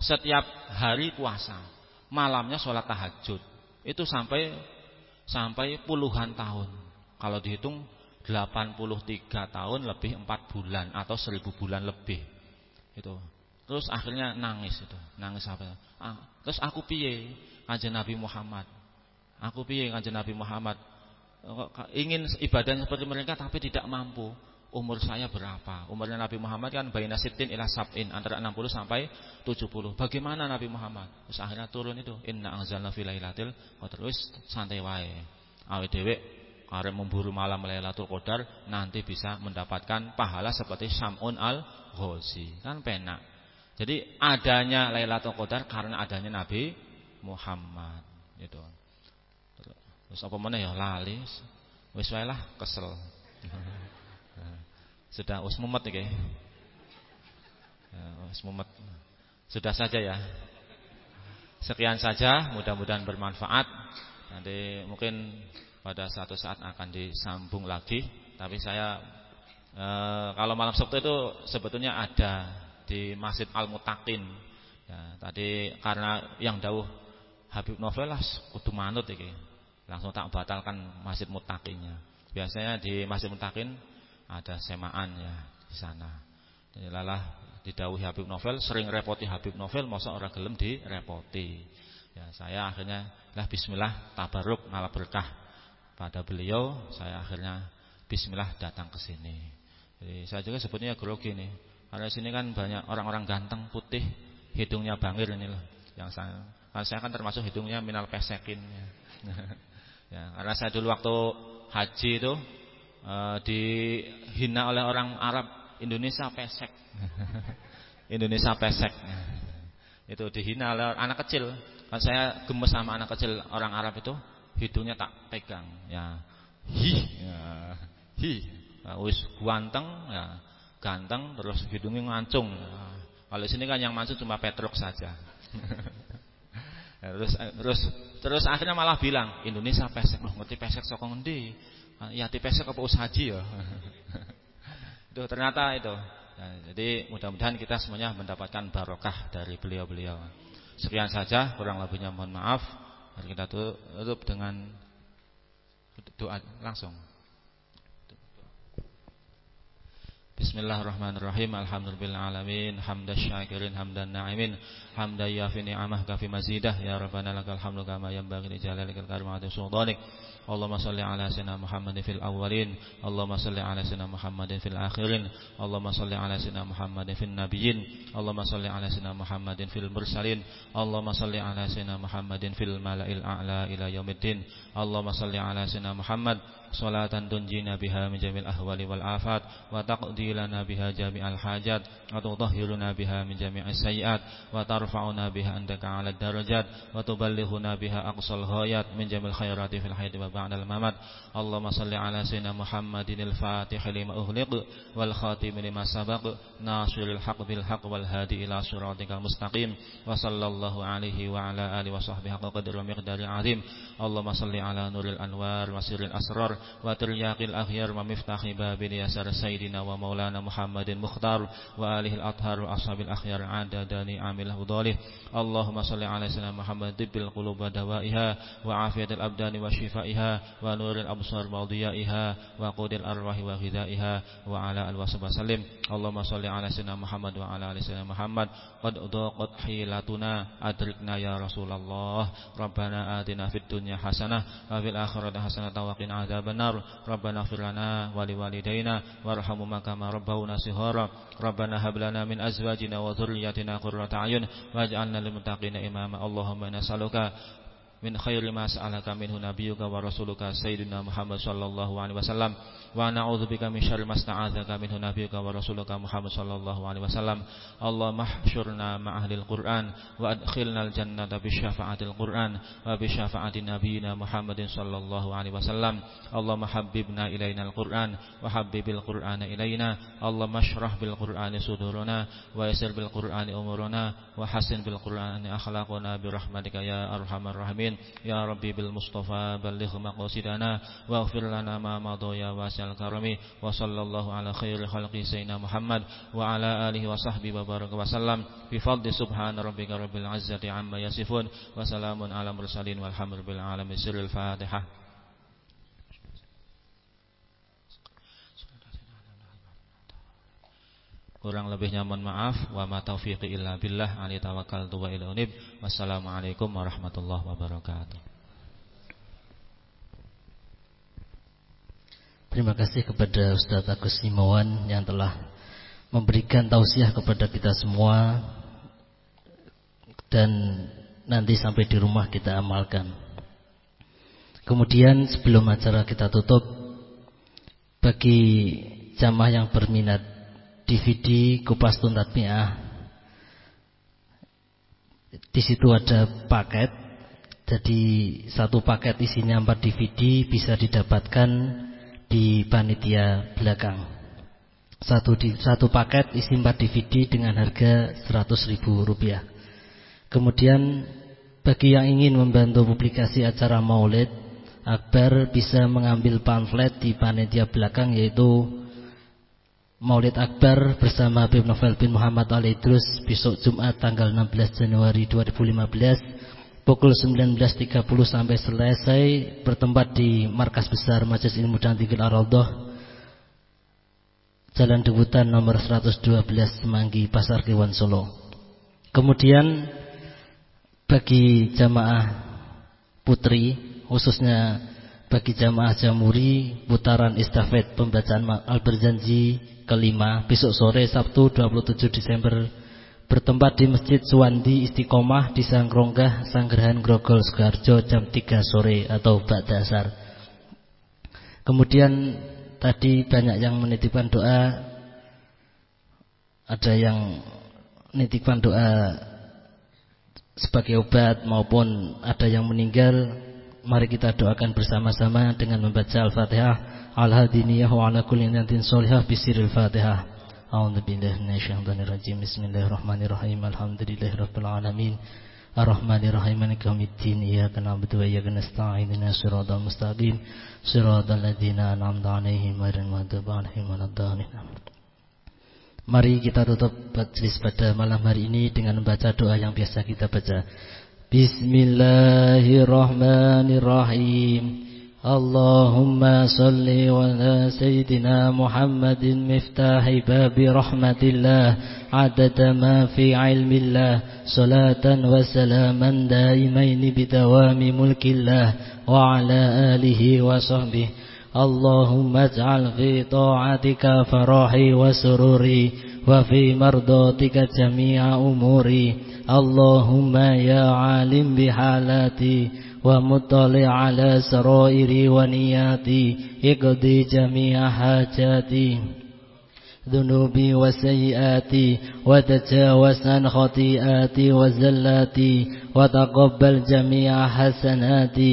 setiap hari puasa. Malamnya sholat tahajud. Itu sampai sampai puluhan tahun. Kalau dihitung 83 tahun lebih 4 bulan atau 1000 bulan lebih. Itu. Terus akhirnya nangis itu. Nangis apa? Ah, terus aku piye kanjeng Nabi Muhammad? Aku piye kanjeng Nabi Muhammad? Ingin ibadah seperti mereka tapi tidak mampu. Umur saya berapa? Umurnya Nabi Muhammad kan baina sitin ila sab'in antara 60 sampai 70. Bagaimana Nabi Muhammad? Terus akhirnya turun itu inna anzalna fi lailatul qadar. Santai wae. Awake dhewe arep memburu malam Lailatul Qadar nanti bisa mendapatkan pahala seperti Sam'un al-Ghazi. Kan penak. Jadi adanya Lailatul Qadar karena adanya Nabi Muhammad gitu. Terus apa mana ya lali. Wis wae lah kesel. Sudah us mumet iki. Ya, us mumet. Sudah saja ya. Sekian saja, mudah-mudahan bermanfaat. Nanti mungkin pada satu saat akan disambung lagi. Tapi saya e, kalau malam Sabtu itu sebetulnya ada di Masjid Al Mutakin. Ya, tadi karena yang dawuh Habib Novel lah kudu manut iki. Langsung tak batalkan Masjid Mutakinnya. Biasanya di Masjid Mutakin ada semaan ya di sana. Jadi lalah didawuhi Habib Novel sering repoti Habib Novel masa orang gelem direpoti. Ya, saya akhirnya lah bismillah tabaruk ngalah berkah pada beliau, saya akhirnya bismillah datang ke sini. Jadi saya juga sebetulnya grogi nih. Karena sini kan banyak orang-orang ganteng, putih, hidungnya bangir ini loh. Yang saya kan saya kan termasuk hidungnya minal pesekin ya. ya, karena saya dulu waktu haji itu uh, dihina oleh orang Arab Indonesia pesek. Indonesia pesek. Itu dihina oleh anak kecil. Kan saya gemes sama anak kecil orang Arab itu hidungnya tak pegang ya. Hi ya. Hi. Nah, wis ganteng ya. Ganteng terus hidungnya ngancung. Ya. Kalau sini kan yang masuk cuma Petruk saja. ya, terus terus terus akhirnya malah bilang Indonesia pesek loh ngerti pesek sokong endi Ya tipesnya ke usaha haji ya. itu ternyata itu. Nah, jadi mudah-mudahan kita semuanya mendapatkan barokah dari beliau-beliau. Sekian saja, kurang lebihnya mohon maaf. Mari kita tutup dengan doa langsung. Bismillahirrahmanirrahim. Alhamdulillah alamin. Hamdan syakirin hamdan na'imin. Hamdan yafi ni'amah kafi. Ya Rabbana lakal hamdu kama yanbaghi li jalalikal karimati sultanik. Allahumma salli ala sayyidina Muhammadin fil awwalin. Allahumma salli ala sayyidina Muhammadin fil akhirin. Allahumma salli ala sayyidina Muhammadin fil nabiyyin. Allahumma salli ala sayyidina Muhammadin fil mursalin. Allahumma salli ala sayyidina Muhammadin fil mala'il a'la ila yaumiddin. Allahumma salli ala sayyidina Muhammad salatan tunjina biha min jamil ahwali wal afat wa taqdi lana biha jami'al hajat wa tutahhiruna biha min jami'is sayiat wa tarfa'una biha andaka 'ala darajat wa tuballighuna biha aqsal ghayat min jamil khairati fil hayati khatim lima sabaq nasiril haqq bil haqq wal hadi ila siratikal mustaqim wa sallallahu alaihi wa ala alihi wa sahbihi haqqa qadri wa miqdari azim Allahumma salli ala nuril anwar wa sirril asrar wa tiryaqil akhyar wa miftahi babil yasar sayyidina wa maulana Muhammadin mukhtar wa alihi al-athhar wa ashabil akhyar adadani amil hudalih Allahumma salli ala sayyidina Muhammad tibbil qulub wa dawaiha wa afiyatil abdani wa shifaiha wa nuril absar wa diyaiha wa qudil arwahi wa ghidaiha wa ala al wasab salim Allahumma salli ala sayyidina Muhammad wa ala ali sayyidina Muhammad qad daqat hilatuna adrikna ya Rasulullah Rabbana atina fid dunya hasanah wa fil akhirati hasanah wa qina adzaban النار ربنا اغفر لنا ولوالدينا وارحمهما كما ربونا صغارا ربنا هب لنا من أزواجنا وذرياتنا قرة أعين واجعلنا للمتقين إماما اللهم نسألك min khairi ma sa'alaka minhu nabiyyuka wa rasuluka sayyidina Muhammad sallallahu alaihi wasallam. Wa na'udzubika min syarri ma minhu nabiyyuka wa rasuluka Muhammad sallallahu alaihi wasallam. Allah mahsyurna ma ahlil Qur'an wa adkhilnal jannata bi syafa'atil Qur'an wa bi syafa'ati nabiyyina Muhammadin sallallahu alaihi wasallam. Allah habbibna ilaina al-Qur'an wa habibil Qur'ana ilaina Allah mashrah bil Qur'ani suduruna wa yassir bil Qur'ani umuruna wa hasin bil Qur'ani akhlaquna bi rahmatika ya arhamar rahimin ya rabbi bil mustafa balligh maqasidana waghfir lana ma madaya wa al-karami wa sallallahu ala khairi khalqi sayyidina Muhammad wa ala alihi wa sahbihi wa baraka wa sallam bi fadli subhana rabbika rabbil izzati amma yasifun wa salamun ala mursalin walhamdulillahi alamin sirrul fatihah Kurang lebihnya mohon maaf wa ma taufiqi illa billah ali tawakkaltu wa ila unib. Wassalamualaikum warahmatullahi wabarakatuh. Terima kasih kepada Ustaz Agus Simawan yang telah memberikan tausiah kepada kita semua dan nanti sampai di rumah kita amalkan. Kemudian sebelum acara kita tutup bagi jamaah yang berminat DVD Kupas Tuntat Mi'ah di situ ada paket jadi satu paket isinya 4 DVD bisa didapatkan di panitia belakang. Satu di, satu paket isi 4 DVD dengan harga 100 ribu rupiah. Kemudian bagi yang ingin membantu publikasi acara Maulid, Akbar bisa mengambil pamflet di panitia belakang yaitu Maulid Akbar bersama Habib Novel bin Muhammad Al Idrus besok Jumat tanggal 16 Januari 2015 pukul 19.30 sampai selesai bertempat di markas besar Majelis Ilmu dan Tinggi Ar-Raudhah Jalan Debutan nomor 112 Semanggi Pasar Kewan Solo. Kemudian bagi jamaah putri khususnya bagi jamaah Jamuri putaran estafet pembacaan Al-Berjanji kelima besok sore Sabtu 27 Desember bertempat di Masjid Suwandi Istiqomah di Sangkronggah Sanggerahan Grogol Sukarjo jam 3 sore atau Ba'dasar. Kemudian tadi banyak yang menitipkan doa. Ada yang menitipkan doa sebagai obat maupun ada yang meninggal. Mari kita doakan bersama-sama dengan membaca Al-Fatihah Al-Hadiniyah wa ala kulli natin solihah Bisiril Fatihah A'udhu billahi minasyaitonir rajim Bismillahirrahmanirrahim Alhamdulillahirabbil alamin. Ar-Rahmanir Rahim Maliki yaumiddin. Iyyaka na'budu wa iyyaka nasta'in. Ihdinas siratal mustaqim. Siratal ladzina an'amta 'alaihim ghairil maghdubi 'alaihim waladdallin Mari kita tutup majlis pada malam hari ini dengan membaca doa yang biasa kita baca. Bismillahirrahmanirrahim. اللهم صل على سيدنا محمد مفتاح باب رحمة الله عدد ما في علم الله صلاة وسلاما دائمين بدوام ملك الله وعلى آله وصحبه. اللهم اجعل في طاعتك فراحي وسروري وفي مرضاتك جميع أموري. اللهم يا عالم بحالاتي ومطلع على سرائري ونياتي اقضي جميع حاجاتي ذنوبي وسيئاتي وتجاوز عن خطيئاتي وزلاتي وتقبل جميع حسناتي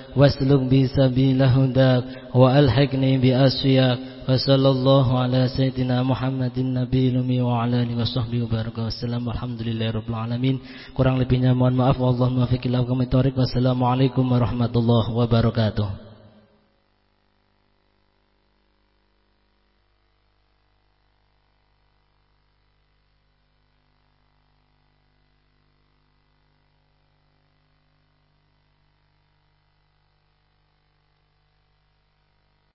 واسلك بي سبيل هداك وألحقني بأسفياك وصلى الله على سيدنا محمد النبي الأمي وعلى آله وصحبه وبارك وسلم والحمد لله رب العالمين kurang lebihnya mohon maaf Allahumma fiqillahu kami Wassalamualaikum warahmatullahi wabarakatuh